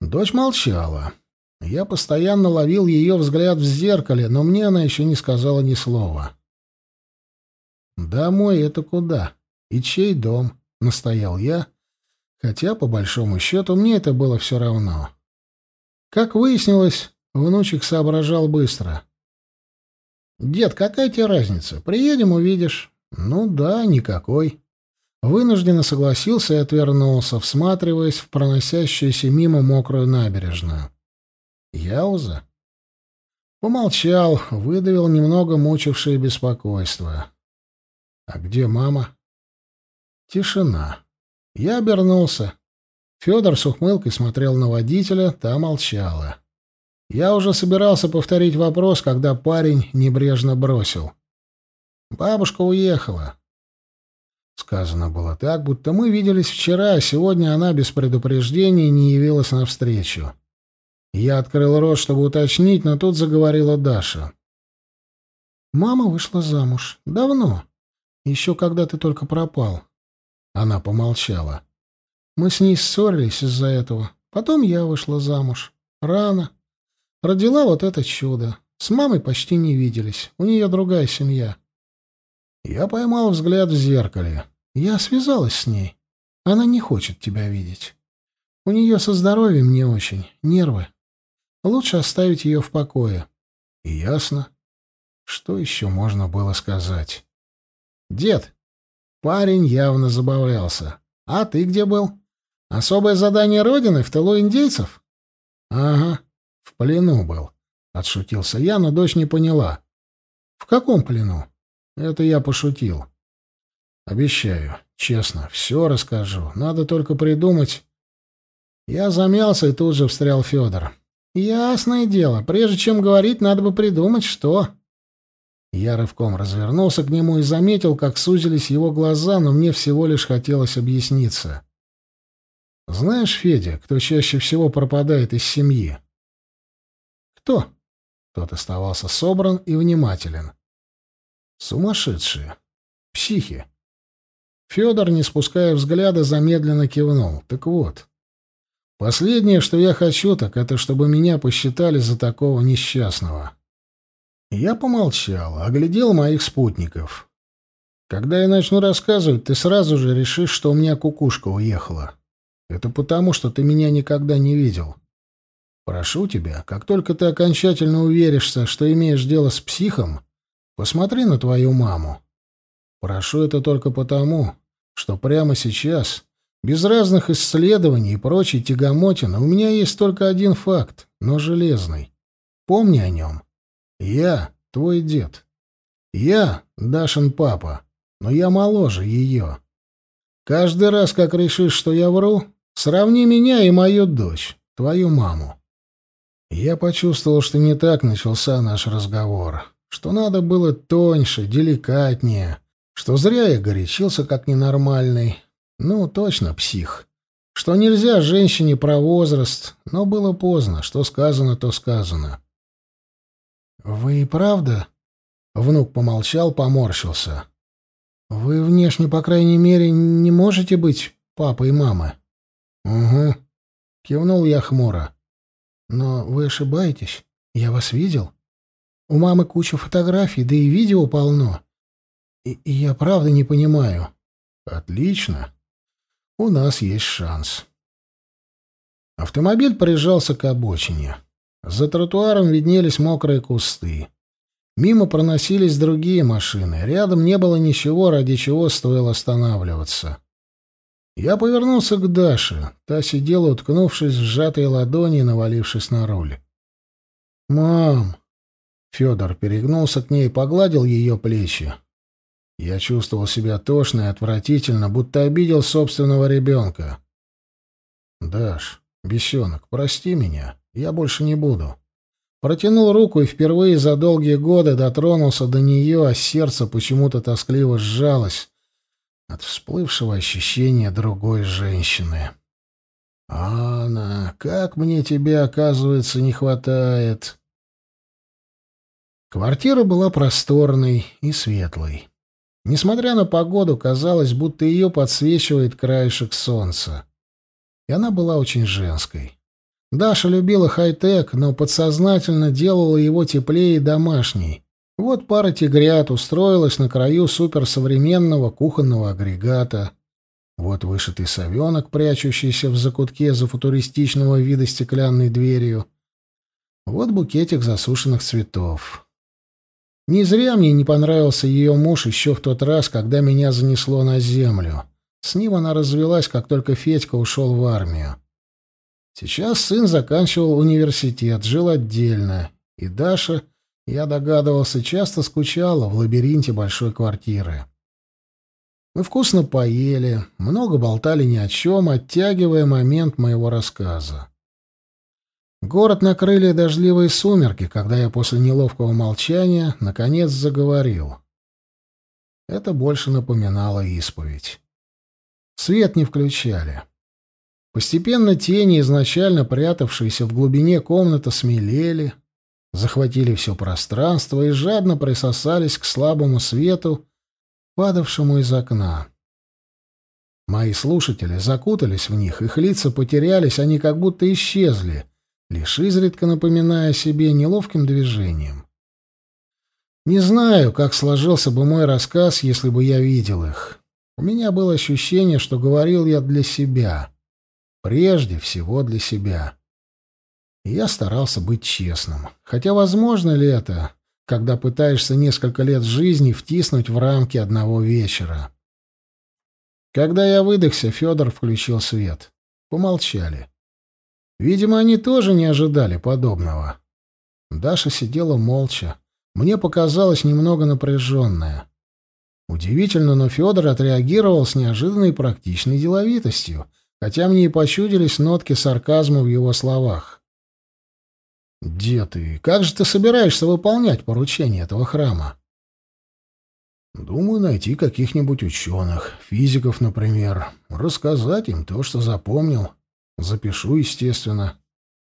Дочь молчала. Я постоянно ловил ее взгляд в зеркале, но мне она еще не сказала ни слова. «Домой это куда? И чей дом?» — настоял я, хотя, по большому счету, мне это было все равно. Как выяснилось, внучек соображал быстро. «Дед, какая тебе разница? Приедем, увидишь». «Ну да, никакой». Вынужденно согласился и отвернулся, всматриваясь в проносящуюся мимо мокрую набережную. Яуза? Помолчал, выдавил немного мучившее беспокойство. А где мама? Тишина. Я обернулся. Федор с ухмылкой смотрел на водителя, та молчала. Я уже собирался повторить вопрос, когда парень небрежно бросил. Бабушка уехала. Сказано было так, будто мы виделись вчера, а сегодня она без предупреждения не явилась навстречу. Я открыл рот, чтобы уточнить, но тут заговорила Даша. «Мама вышла замуж. Давно. Еще когда ты только пропал». Она помолчала. «Мы с ней ссорились из-за этого. Потом я вышла замуж. Рано. Родила вот это чудо. С мамой почти не виделись. У нее другая семья. Я поймал взгляд в зеркале. Я связалась с ней. Она не хочет тебя видеть. У нее со здоровьем не очень, нервы. Лучше оставить ее в покое. И ясно. Что еще можно было сказать? Дед, парень явно забавлялся. А ты где был? Особое задание Родины в тылу индейцев? Ага, в плену был. Отшутился я, но дочь не поняла. В каком плену? Это я пошутил. Обещаю, честно, все расскажу. Надо только придумать. Я замялся и тут же встрял Федор. Ясное дело, прежде чем говорить, надо бы придумать, что. Я рывком развернулся к нему и заметил, как сузились его глаза, но мне всего лишь хотелось объясниться. Знаешь, Федя, кто чаще всего пропадает из семьи? Кто? Тот оставался собран и внимателен. Сумасшедшие. Психи. Федор, не спуская взгляда, замедленно кивнул. Так вот. Последнее, что я хочу, так это чтобы меня посчитали за такого несчастного. Я помолчал, оглядел моих спутников. Когда я начну рассказывать, ты сразу же решишь, что у меня кукушка уехала. Это потому, что ты меня никогда не видел. Прошу тебя, как только ты окончательно уверишься, что имеешь дело с психом, Посмотри на твою маму. Прошу это только потому, что прямо сейчас, без разных исследований и прочей тягомотины, у меня есть только один факт, но железный. Помни о нем. Я твой дед. Я Дашин папа, но я моложе ее. Каждый раз, как решишь, что я вру, сравни меня и мою дочь, твою маму. Я почувствовал, что не так начался наш разговор что надо было тоньше, деликатнее, что зря я горячился как ненормальный. Ну, точно псих. Что нельзя женщине про возраст, но было поздно, что сказано, то сказано. «Вы и правда?» Внук помолчал, поморщился. «Вы внешне, по крайней мере, не можете быть папой и мамой?» «Угу», — кивнул я хмуро. «Но вы ошибаетесь. Я вас видел. У мамы куча фотографий, да и видео полно. И, и я правда не понимаю». «Отлично. У нас есть шанс». Автомобиль прижался к обочине. За тротуаром виднелись мокрые кусты. Мимо проносились другие машины. Рядом не было ничего, ради чего стоило останавливаться. Я повернулся к Даше. Та сидела, уткнувшись в сжатые ладони навалившись на руль. «Мам!» Федор перегнулся к ней и погладил ее плечи. Я чувствовал себя тошно и отвратительно, будто обидел собственного ребенка. «Даш, бесенок, прости меня. Я больше не буду». Протянул руку и впервые за долгие годы дотронулся до нее, а сердце почему-то тоскливо сжалось от всплывшего ощущения другой женщины. «Анна, как мне тебя, оказывается, не хватает!» Квартира была просторной и светлой. Несмотря на погоду, казалось, будто ее подсвечивает краешек солнца. И она была очень женской. Даша любила хай-тек, но подсознательно делала его теплее и домашней. Вот пара тигрят устроилась на краю суперсовременного кухонного агрегата. Вот вышитый совенок, прячущийся в закутке за футуристичного вида стеклянной дверью. Вот букетик засушенных цветов. Не зря мне не понравился ее муж еще в тот раз, когда меня занесло на землю. С ним она развелась, как только Федька ушел в армию. Сейчас сын заканчивал университет, жил отдельно, и Даша, я догадывался, часто скучала в лабиринте большой квартиры. Мы вкусно поели, много болтали ни о чем, оттягивая момент моего рассказа. Город накрыли дождливые сумерки, когда я после неловкого молчания наконец заговорил. Это больше напоминало исповедь. Свет не включали. Постепенно тени, изначально прятавшиеся в глубине комнаты, смелели, захватили все пространство и жадно присосались к слабому свету, падавшему из окна. Мои слушатели закутались в них, их лица потерялись, они как будто исчезли, лишь изредка напоминая себе неловким движением. Не знаю, как сложился бы мой рассказ, если бы я видел их. У меня было ощущение, что говорил я для себя — Прежде всего для себя. я старался быть честным. Хотя возможно ли это, когда пытаешься несколько лет жизни втиснуть в рамки одного вечера? Когда я выдохся, Федор включил свет. Помолчали. Видимо, они тоже не ожидали подобного. Даша сидела молча. Мне показалось немного напряженная. Удивительно, но Федор отреагировал с неожиданной практичной деловитостью — хотя мне и почудились нотки сарказма в его словах. «Дед, и как же ты собираешься выполнять поручение этого храма?» «Думаю, найти каких-нибудь ученых, физиков, например, рассказать им то, что запомнил. Запишу, естественно.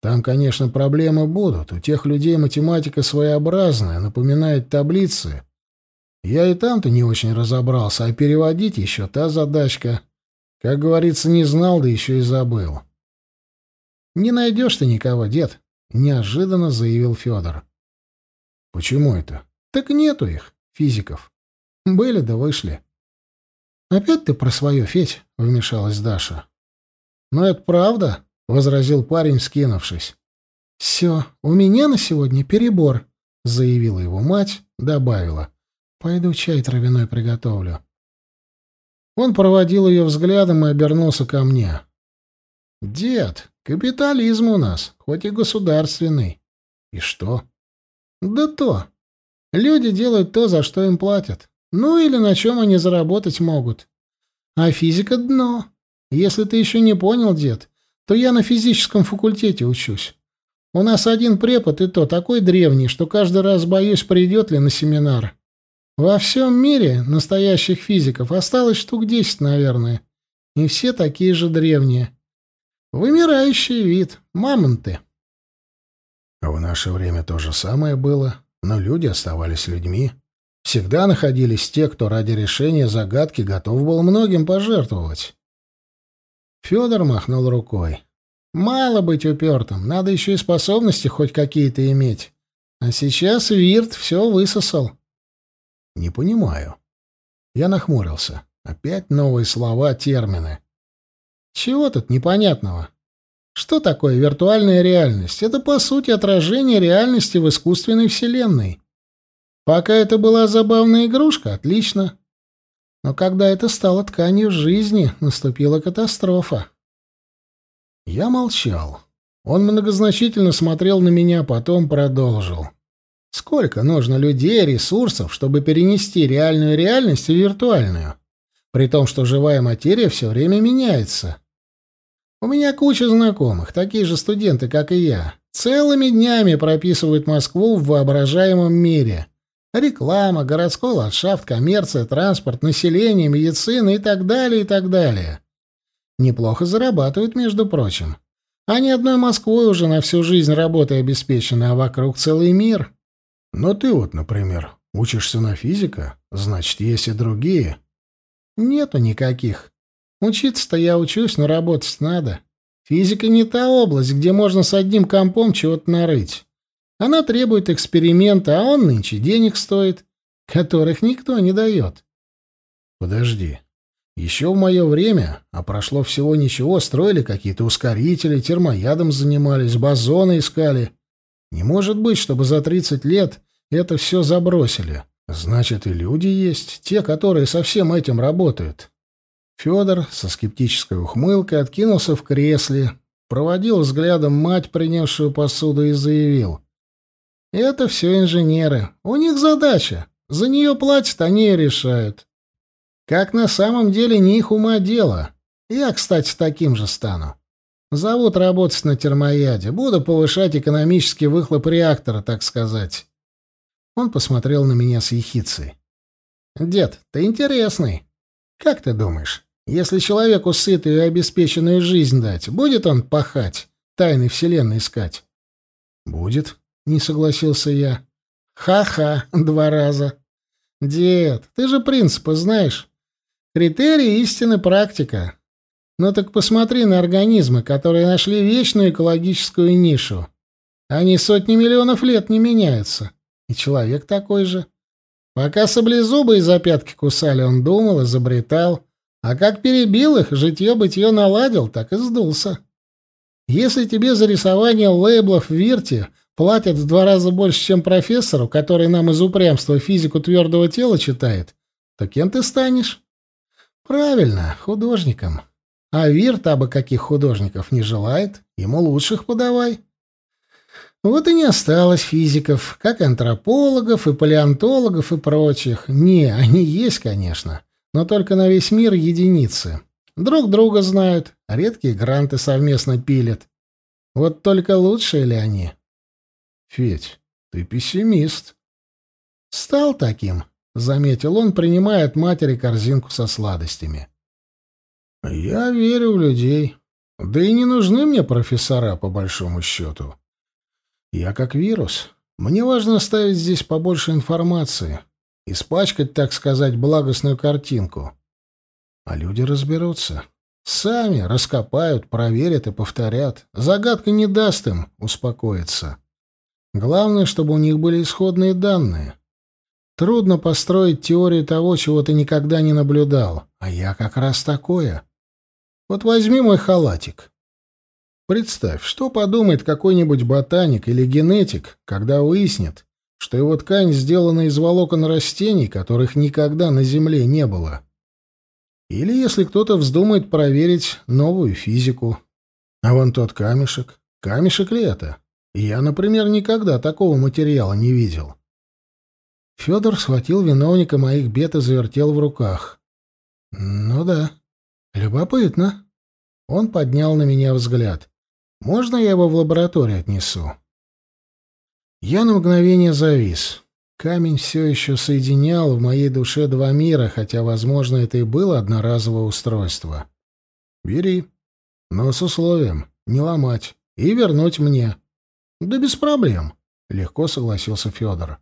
Там, конечно, проблемы будут. У тех людей математика своеобразная, напоминает таблицы. Я и там-то не очень разобрался, а переводить еще та задачка». Как говорится, не знал, да еще и забыл. «Не найдешь ты никого, дед», — неожиданно заявил Федор. «Почему это?» «Так нету их, физиков. Были да вышли». «Опять ты про свое, Федь?» — вмешалась Даша. «Но это правда», — возразил парень, скинувшись. «Все, у меня на сегодня перебор», — заявила его мать, добавила. «Пойду чай травяной приготовлю». Он проводил ее взглядом и обернулся ко мне. «Дед, капитализм у нас, хоть и государственный». «И что?» «Да то. Люди делают то, за что им платят. Ну или на чем они заработать могут. А физика — дно. Если ты еще не понял, дед, то я на физическом факультете учусь. У нас один препод и то такой древний, что каждый раз боюсь, придет ли на семинар. Во всем мире настоящих физиков осталось штук десять, наверное. И все такие же древние. Вымирающий вид. Мамонты. В наше время то же самое было, Но люди оставались людьми. Всегда находились те, кто ради решения загадки готов был многим пожертвовать. Федор махнул рукой. «Мало быть упертым, надо еще и способности хоть какие-то иметь. А сейчас Вирт все высосал». «Не понимаю». Я нахмурился. Опять новые слова, термины. «Чего тут непонятного? Что такое виртуальная реальность? Это, по сути, отражение реальности в искусственной вселенной. Пока это была забавная игрушка, отлично. Но когда это стало тканью жизни, наступила катастрофа. Я молчал. Он многозначительно смотрел на меня, потом продолжил. Сколько нужно людей, ресурсов, чтобы перенести реальную реальность в виртуальную? При том, что живая материя все время меняется. У меня куча знакомых, такие же студенты, как и я. Целыми днями прописывают Москву в воображаемом мире. Реклама, городской ландшафт, коммерция, транспорт, население, медицина и так далее, и так далее. Неплохо зарабатывают, между прочим. А ни одной Москвой уже на всю жизнь работы обеспечены, а вокруг целый мир. Но ты вот, например, учишься на физика, значит, есть и другие. Нету никаких. Учиться-то я учусь, но работать надо. Физика не та область, где можно с одним компом чего-то нарыть. Она требует эксперимента, а он нынче денег стоит, которых никто не дает. Подожди. Еще в мое время, а прошло всего ничего, строили какие-то ускорители, термоядом занимались, бозоны искали. Не может быть, чтобы за 30 лет это все забросили. Значит, и люди есть, те, которые со всем этим работают. Федор со скептической ухмылкой откинулся в кресле, проводил взглядом мать, принесшую посуду, и заявил. «Это все инженеры. У них задача. За нее платят, они и решают. Как на самом деле не их ума дело. Я, кстати, таким же стану. Зовут работать на термояде. Буду повышать экономический выхлоп реактора, так сказать». Он посмотрел на меня с ехицей. «Дед, ты интересный. Как ты думаешь, если человеку сытую и обеспеченную жизнь дать, будет он пахать, тайны Вселенной искать? Будет, не согласился я. Ха-ха, два раза. Дед, ты же принципы знаешь. Критерии истины практика. Ну так посмотри на организмы, которые нашли вечную экологическую нишу. Они сотни миллионов лет не меняются. И человек такой же. Пока саблезубы из-за пятки кусали, он думал, изобретал. А как перебил их, житье-бытье наладил, так и сдулся. Если тебе за рисование лейблов в Вирте платят в два раза больше, чем профессору, который нам из упрямства физику твердого тела читает, то кем ты станешь? Правильно, художником. А Вирт абы каких художников не желает, ему лучших подавай. Вот и не осталось физиков, как антропологов и палеонтологов и прочих. Не, они есть, конечно, но только на весь мир единицы. Друг друга знают, редкие гранты совместно пилят. Вот только лучшие ли они? Федь, ты пессимист. Стал таким, заметил он, принимая от матери корзинку со сладостями. Я верю в людей. Да и не нужны мне профессора, по большому счету. Я как вирус. Мне важно оставить здесь побольше информации. Испачкать, так сказать, благостную картинку. А люди разберутся. Сами раскопают, проверят и повторят. Загадка не даст им успокоиться. Главное, чтобы у них были исходные данные. Трудно построить теорию того, чего ты никогда не наблюдал. А я как раз такое. Вот возьми мой халатик. Представь, что подумает какой-нибудь ботаник или генетик, когда выяснит, что его ткань сделана из волокон растений, которых никогда на Земле не было. Или если кто-то вздумает проверить новую физику. А вон тот камешек. Камешек ли это? Я, например, никогда такого материала не видел. Федор схватил виновника моих бед и завертел в руках. «Ну да, любопытно». Он поднял на меня взгляд. Можно я его в лабораторию отнесу?» Я на мгновение завис. Камень все еще соединял в моей душе два мира, хотя, возможно, это и было одноразовое устройство. «Бери. Но с условием не ломать и вернуть мне». «Да без проблем», — легко согласился Федор.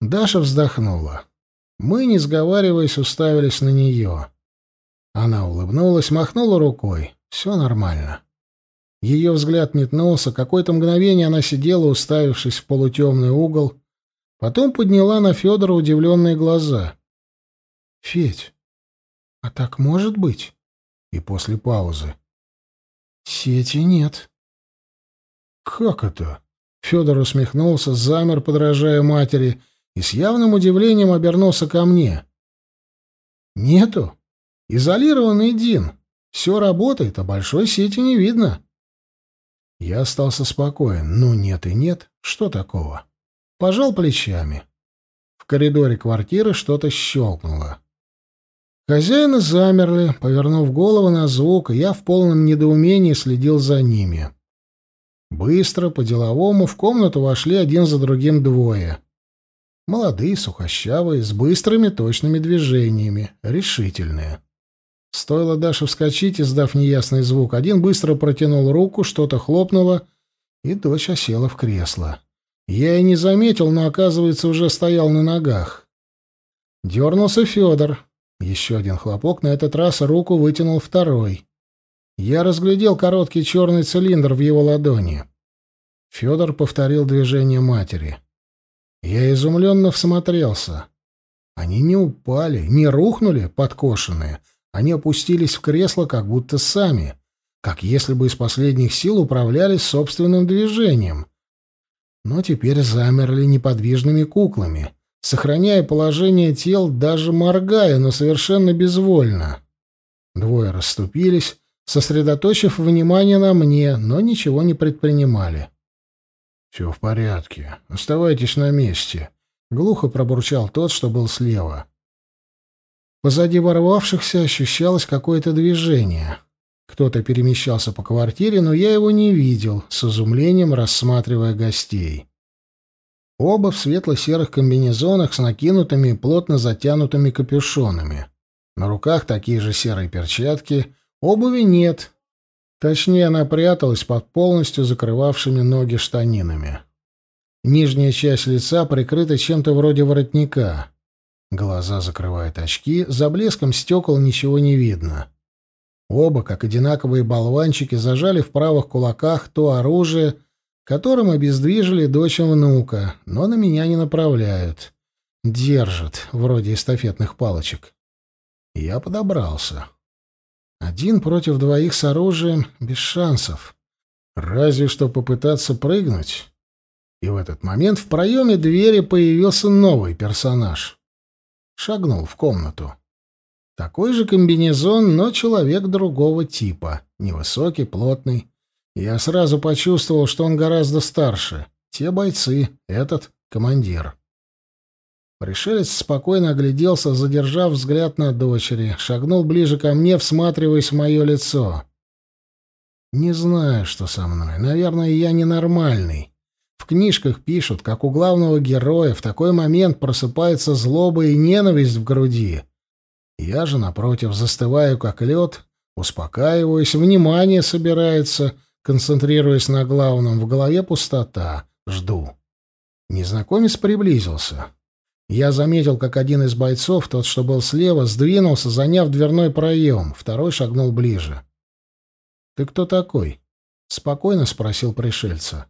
Даша вздохнула. Мы, не сговариваясь, уставились на нее. Она улыбнулась, махнула рукой. Все нормально. Ее взгляд метнулся, какое-то мгновение она сидела, уставившись в полутемный угол, потом подняла на Федора удивленные глаза. «Федь, а так может быть?» И после паузы. «Сети нет». «Как это?» Федор усмехнулся, замер, подражая матери, и с явным удивлением обернулся ко мне. «Нету. Изолированный Дин. Все работает, а большой сети не видно». Я остался спокоен. Ну, нет и нет. Что такого? Пожал плечами. В коридоре квартиры что-то щелкнуло. Хозяины замерли, повернув голову на звук, и я в полном недоумении следил за ними. Быстро, по-деловому, в комнату вошли один за другим двое. Молодые, сухощавые, с быстрыми, точными движениями, решительные. Стоило Даше вскочить, издав неясный звук, один быстро протянул руку, что-то хлопнуло, и дочь осела в кресло. Я и не заметил, но, оказывается, уже стоял на ногах. Дернулся Федор. Еще один хлопок, на этот раз руку вытянул второй. Я разглядел короткий черный цилиндр в его ладони. Федор повторил движение матери. Я изумленно всмотрелся. Они не упали, не рухнули, подкошенные. Они опустились в кресло как будто сами, как если бы из последних сил управлялись собственным движением. Но теперь замерли неподвижными куклами, сохраняя положение тел, даже моргая, но совершенно безвольно. Двое расступились, сосредоточив внимание на мне, но ничего не предпринимали. «Все в порядке. Оставайтесь на месте», — глухо пробурчал тот, что был слева. Позади ворвавшихся ощущалось какое-то движение. Кто-то перемещался по квартире, но я его не видел, с изумлением рассматривая гостей. Оба в светло-серых комбинезонах с накинутыми и плотно затянутыми капюшонами. На руках такие же серые перчатки — Обуви нет. Точнее, она пряталась под полностью закрывавшими ноги штанинами. Нижняя часть лица прикрыта чем-то вроде воротника. Глаза закрывают очки, за блеском стекол ничего не видно. Оба, как одинаковые болванчики, зажали в правых кулаках то оружие, которым обездвижили дочь внука, но на меня не направляют. Держат, вроде эстафетных палочек. Я подобрался. Один против двоих с оружием без шансов. Разве что попытаться прыгнуть. И в этот момент в проеме двери появился новый персонаж. Шагнул в комнату. Такой же комбинезон, но человек другого типа. Невысокий, плотный. Я сразу почувствовал, что он гораздо старше. Те бойцы, этот — командир. Пришелец спокойно огляделся, задержав взгляд на дочери, шагнул ближе ко мне, всматриваясь в мое лицо. Не знаю, что со мной. Наверное, я ненормальный. В книжках пишут, как у главного героя в такой момент просыпается злоба и ненависть в груди. Я же, напротив, застываю, как лед, успокаиваюсь, внимание собирается, концентрируясь на главном, в голове пустота, жду. Незнакомец приблизился. Я заметил, как один из бойцов, тот, что был слева, сдвинулся, заняв дверной проем, второй шагнул ближе. «Ты кто такой?» — спокойно спросил пришельца.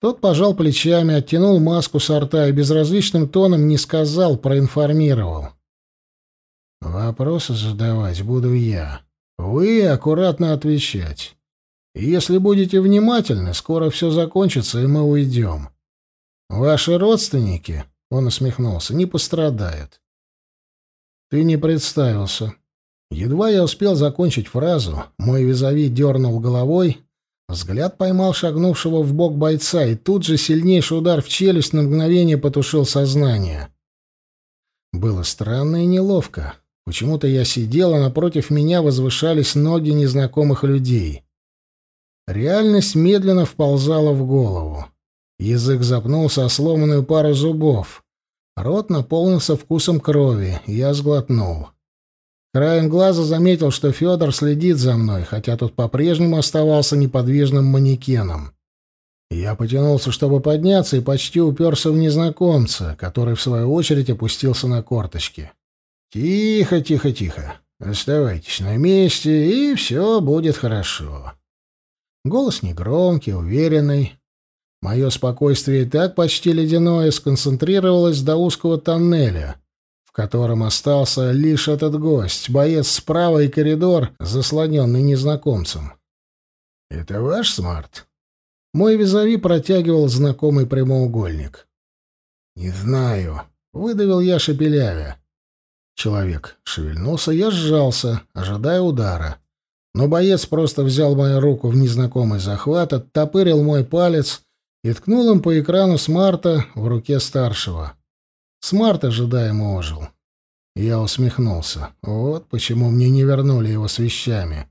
Тот пожал плечами, оттянул маску с рта и безразличным тоном не сказал, проинформировал. «Вопросы задавать буду я. Вы аккуратно отвечать. Если будете внимательны, скоро все закончится, и мы уйдем. Ваши родственники он усмехнулся. «Не пострадает». «Ты не представился». Едва я успел закончить фразу, мой визави дернул головой, взгляд поймал шагнувшего в бок бойца, и тут же сильнейший удар в челюсть на мгновение потушил сознание. Было странно и неловко. Почему-то я сидел, а напротив меня возвышались ноги незнакомых людей. Реальность медленно вползала в голову. Язык запнулся о сломанную пару зубов. Рот наполнился вкусом крови, я сглотнул. Краем глаза заметил, что Федор следит за мной, хотя тут по-прежнему оставался неподвижным манекеном. Я потянулся, чтобы подняться, и почти уперся в незнакомца, который, в свою очередь, опустился на корточки. «Тихо, тихо, тихо. Оставайтесь на месте, и все будет хорошо». Голос негромкий, уверенный. Мое спокойствие так почти ледяное сконцентрировалось до узкого тоннеля, в котором остался лишь этот гость, боец справа и коридор, заслоненный незнакомцем. «Это ваш смарт?» Мой визави протягивал знакомый прямоугольник. «Не знаю», — выдавил я шепелявя. Человек шевельнулся, я сжался, ожидая удара. Но боец просто взял мою руку в незнакомый захват, оттопырил мой палец и ткнул им по экрану смарта в руке старшего. Смарт ожидаемо ожил. Я усмехнулся. Вот почему мне не вернули его с вещами.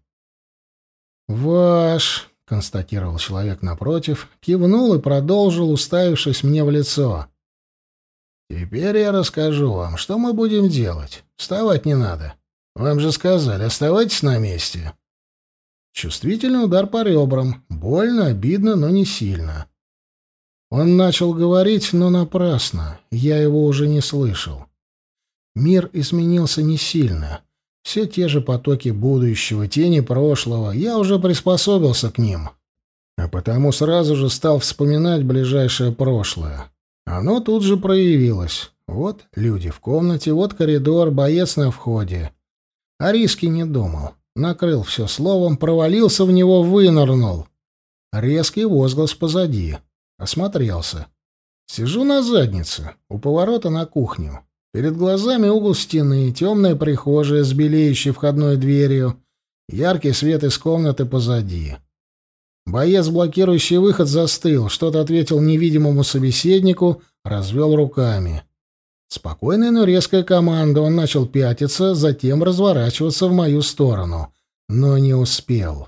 «Ваш», констатировал человек напротив, кивнул и продолжил, уставившись мне в лицо. «Теперь я расскажу вам, что мы будем делать. Вставать не надо. Вам же сказали, оставайтесь на месте». Чувствительный удар по ребрам. Больно, обидно, но не сильно. Он начал говорить, но напрасно. Я его уже не слышал. Мир изменился не сильно. Все те же потоки будущего, тени прошлого, я уже приспособился к ним. А потому сразу же стал вспоминать ближайшее прошлое. Оно тут же проявилось. Вот люди в комнате, вот коридор, боец на входе. О риске не думал. Накрыл все словом, провалился в него, вынырнул. Резкий возглас позади. Осмотрелся. Сижу на заднице, у поворота на кухню. Перед глазами угол стены, темная прихожая с белеющей входной дверью, яркий свет из комнаты позади. Боец, блокирующий выход, застыл, что-то ответил невидимому собеседнику, развел руками. Спокойная, но резкая команда, он начал пятиться, затем разворачиваться в мою сторону, но не успел.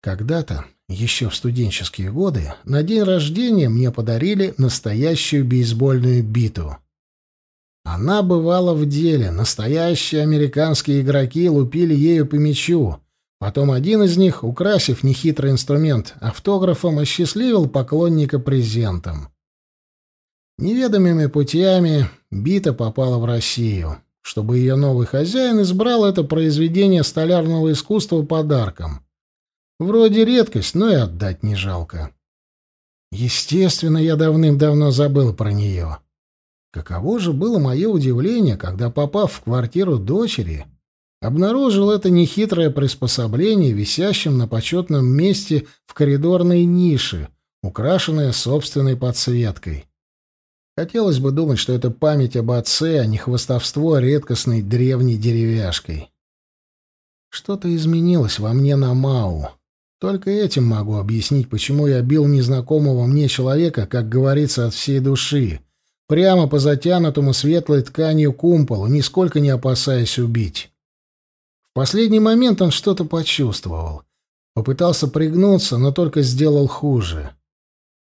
Когда-то, еще в студенческие годы, на день рождения мне подарили настоящую бейсбольную биту — она бывала в деле, настоящие американские игроки лупили ею по мячу. Потом один из них, украсив нехитрый инструмент автографом, осчастливил поклонника презентом. Неведомыми путями бита попала в Россию, чтобы ее новый хозяин избрал это произведение столярного искусства подарком. Вроде редкость, но и отдать не жалко. Естественно, я давным-давно забыл про нее. Каково же было мое удивление, когда, попав в квартиру дочери, обнаружил это нехитрое приспособление, висящим на почетном месте в коридорной нише, украшенное собственной подсветкой. Хотелось бы думать, что это память об отце, а не хвостовство редкостной древней деревяшкой. Что-то изменилось во мне на Мау. Только этим могу объяснить, почему я бил незнакомого мне человека, как говорится, от всей души, прямо по затянутому светлой тканью кумполу, нисколько не опасаясь убить. В последний момент он что-то почувствовал. Попытался пригнуться, но только сделал хуже.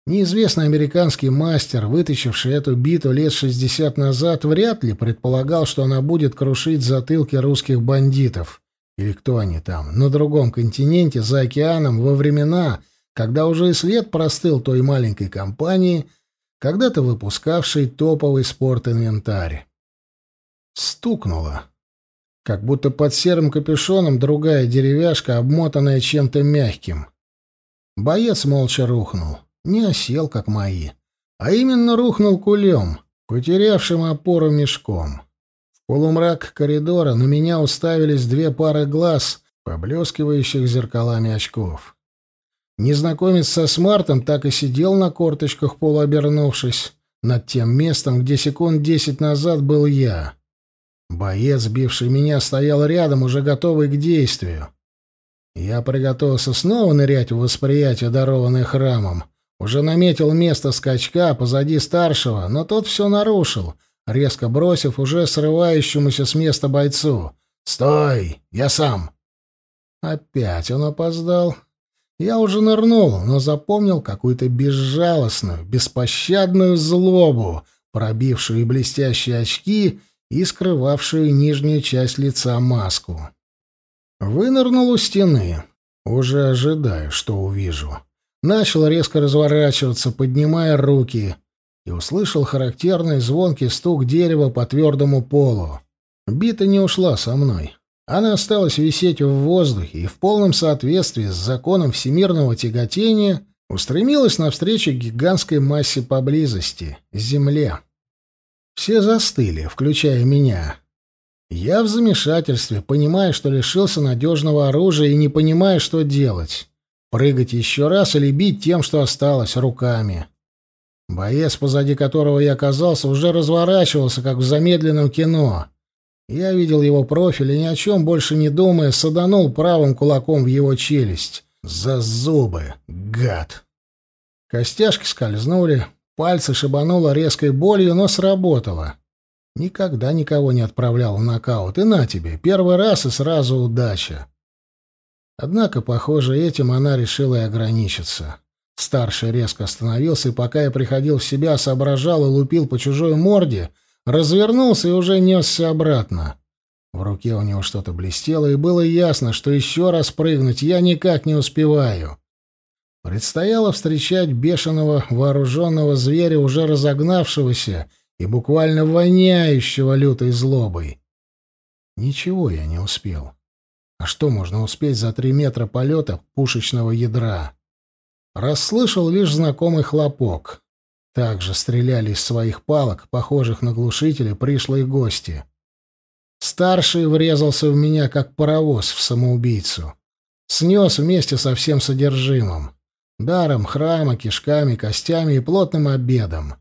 Неизвестный американский мастер, вытащивший эту биту лет шестьдесят назад, вряд ли предполагал, что она будет крушить затылки русских бандитов, или кто они там, на другом континенте, за океаном, во времена, когда уже и след простыл той маленькой компании, когда-то выпускавший топовый спорт-инвентарь. Стукнуло. Как будто под серым капюшоном другая деревяшка, обмотанная чем-то мягким. Боец молча рухнул. Не осел, как мои. А именно рухнул кулем, потерявшим опору мешком. Полумрак коридора на меня уставились две пары глаз, поблескивающих зеркалами очков. Незнакомец со смартом так и сидел на корточках, полуобернувшись, над тем местом, где секунд десять назад был я. Боец, бивший меня, стоял рядом, уже готовый к действию. Я приготовился снова нырять в восприятие, дарованное храмом. Уже наметил место скачка позади старшего, но тот все нарушил, резко бросив уже срывающемуся с места бойцу. «Стой! Я сам!» Опять он опоздал. Я уже нырнул, но запомнил какую-то безжалостную, беспощадную злобу, пробившую блестящие очки и скрывавшую нижнюю часть лица маску. Вынырнул у стены. Уже ожидаю, что увижу. начал резко разворачиваться, поднимая руки, и услышал характерный звонкий стук дерева по твердому полу. Бита не ушла со мной. Она осталась висеть в воздухе и в полном соответствии с законом всемирного тяготения устремилась навстречу гигантской массе поблизости — Земле. Все застыли, включая меня. Я в замешательстве, понимая, что лишился надежного оружия и не понимая, что делать. Прыгать еще раз или бить тем, что осталось, руками. Боец, позади которого я оказался, уже разворачивался, как в замедленном кино. Я видел его профиль и ни о чем больше не думая, саданул правым кулаком в его челюсть. За зубы, гад! Костяшки скользнули, пальцы шибануло резкой болью, но сработало. Никогда никого не отправлял в нокаут. И на тебе, первый раз и сразу удача. Однако, похоже, этим она решила и ограничиться. Старший резко остановился, и пока я приходил в себя, соображал и лупил по чужой морде, развернулся и уже несся обратно. В руке у него что-то блестело, и было ясно, что еще раз прыгнуть я никак не успеваю. Предстояло встречать бешеного вооруженного зверя, уже разогнавшегося и буквально воняющего лютой злобой. Ничего я не успел. А что можно успеть за три метра полета пушечного ядра? Расслышал лишь знакомый хлопок. Также стреляли из своих палок, похожих на глушители, пришлые гости. Старший врезался в меня, как паровоз в самоубийцу. Снес вместе со всем содержимым. Даром, храма, кишками, костями и плотным обедом.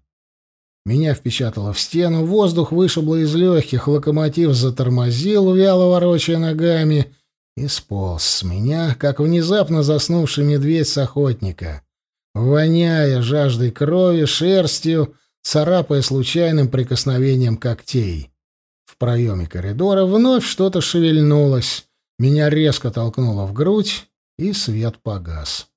Меня впечатало в стену, воздух вышибло из легких, локомотив затормозил, вяло ворочая ногами, и сполз с меня, как внезапно заснувший медведь с охотника, воняя жаждой крови, шерстью, царапая случайным прикосновением когтей. В проеме коридора вновь что-то шевельнулось, меня резко толкнуло в грудь, и свет погас.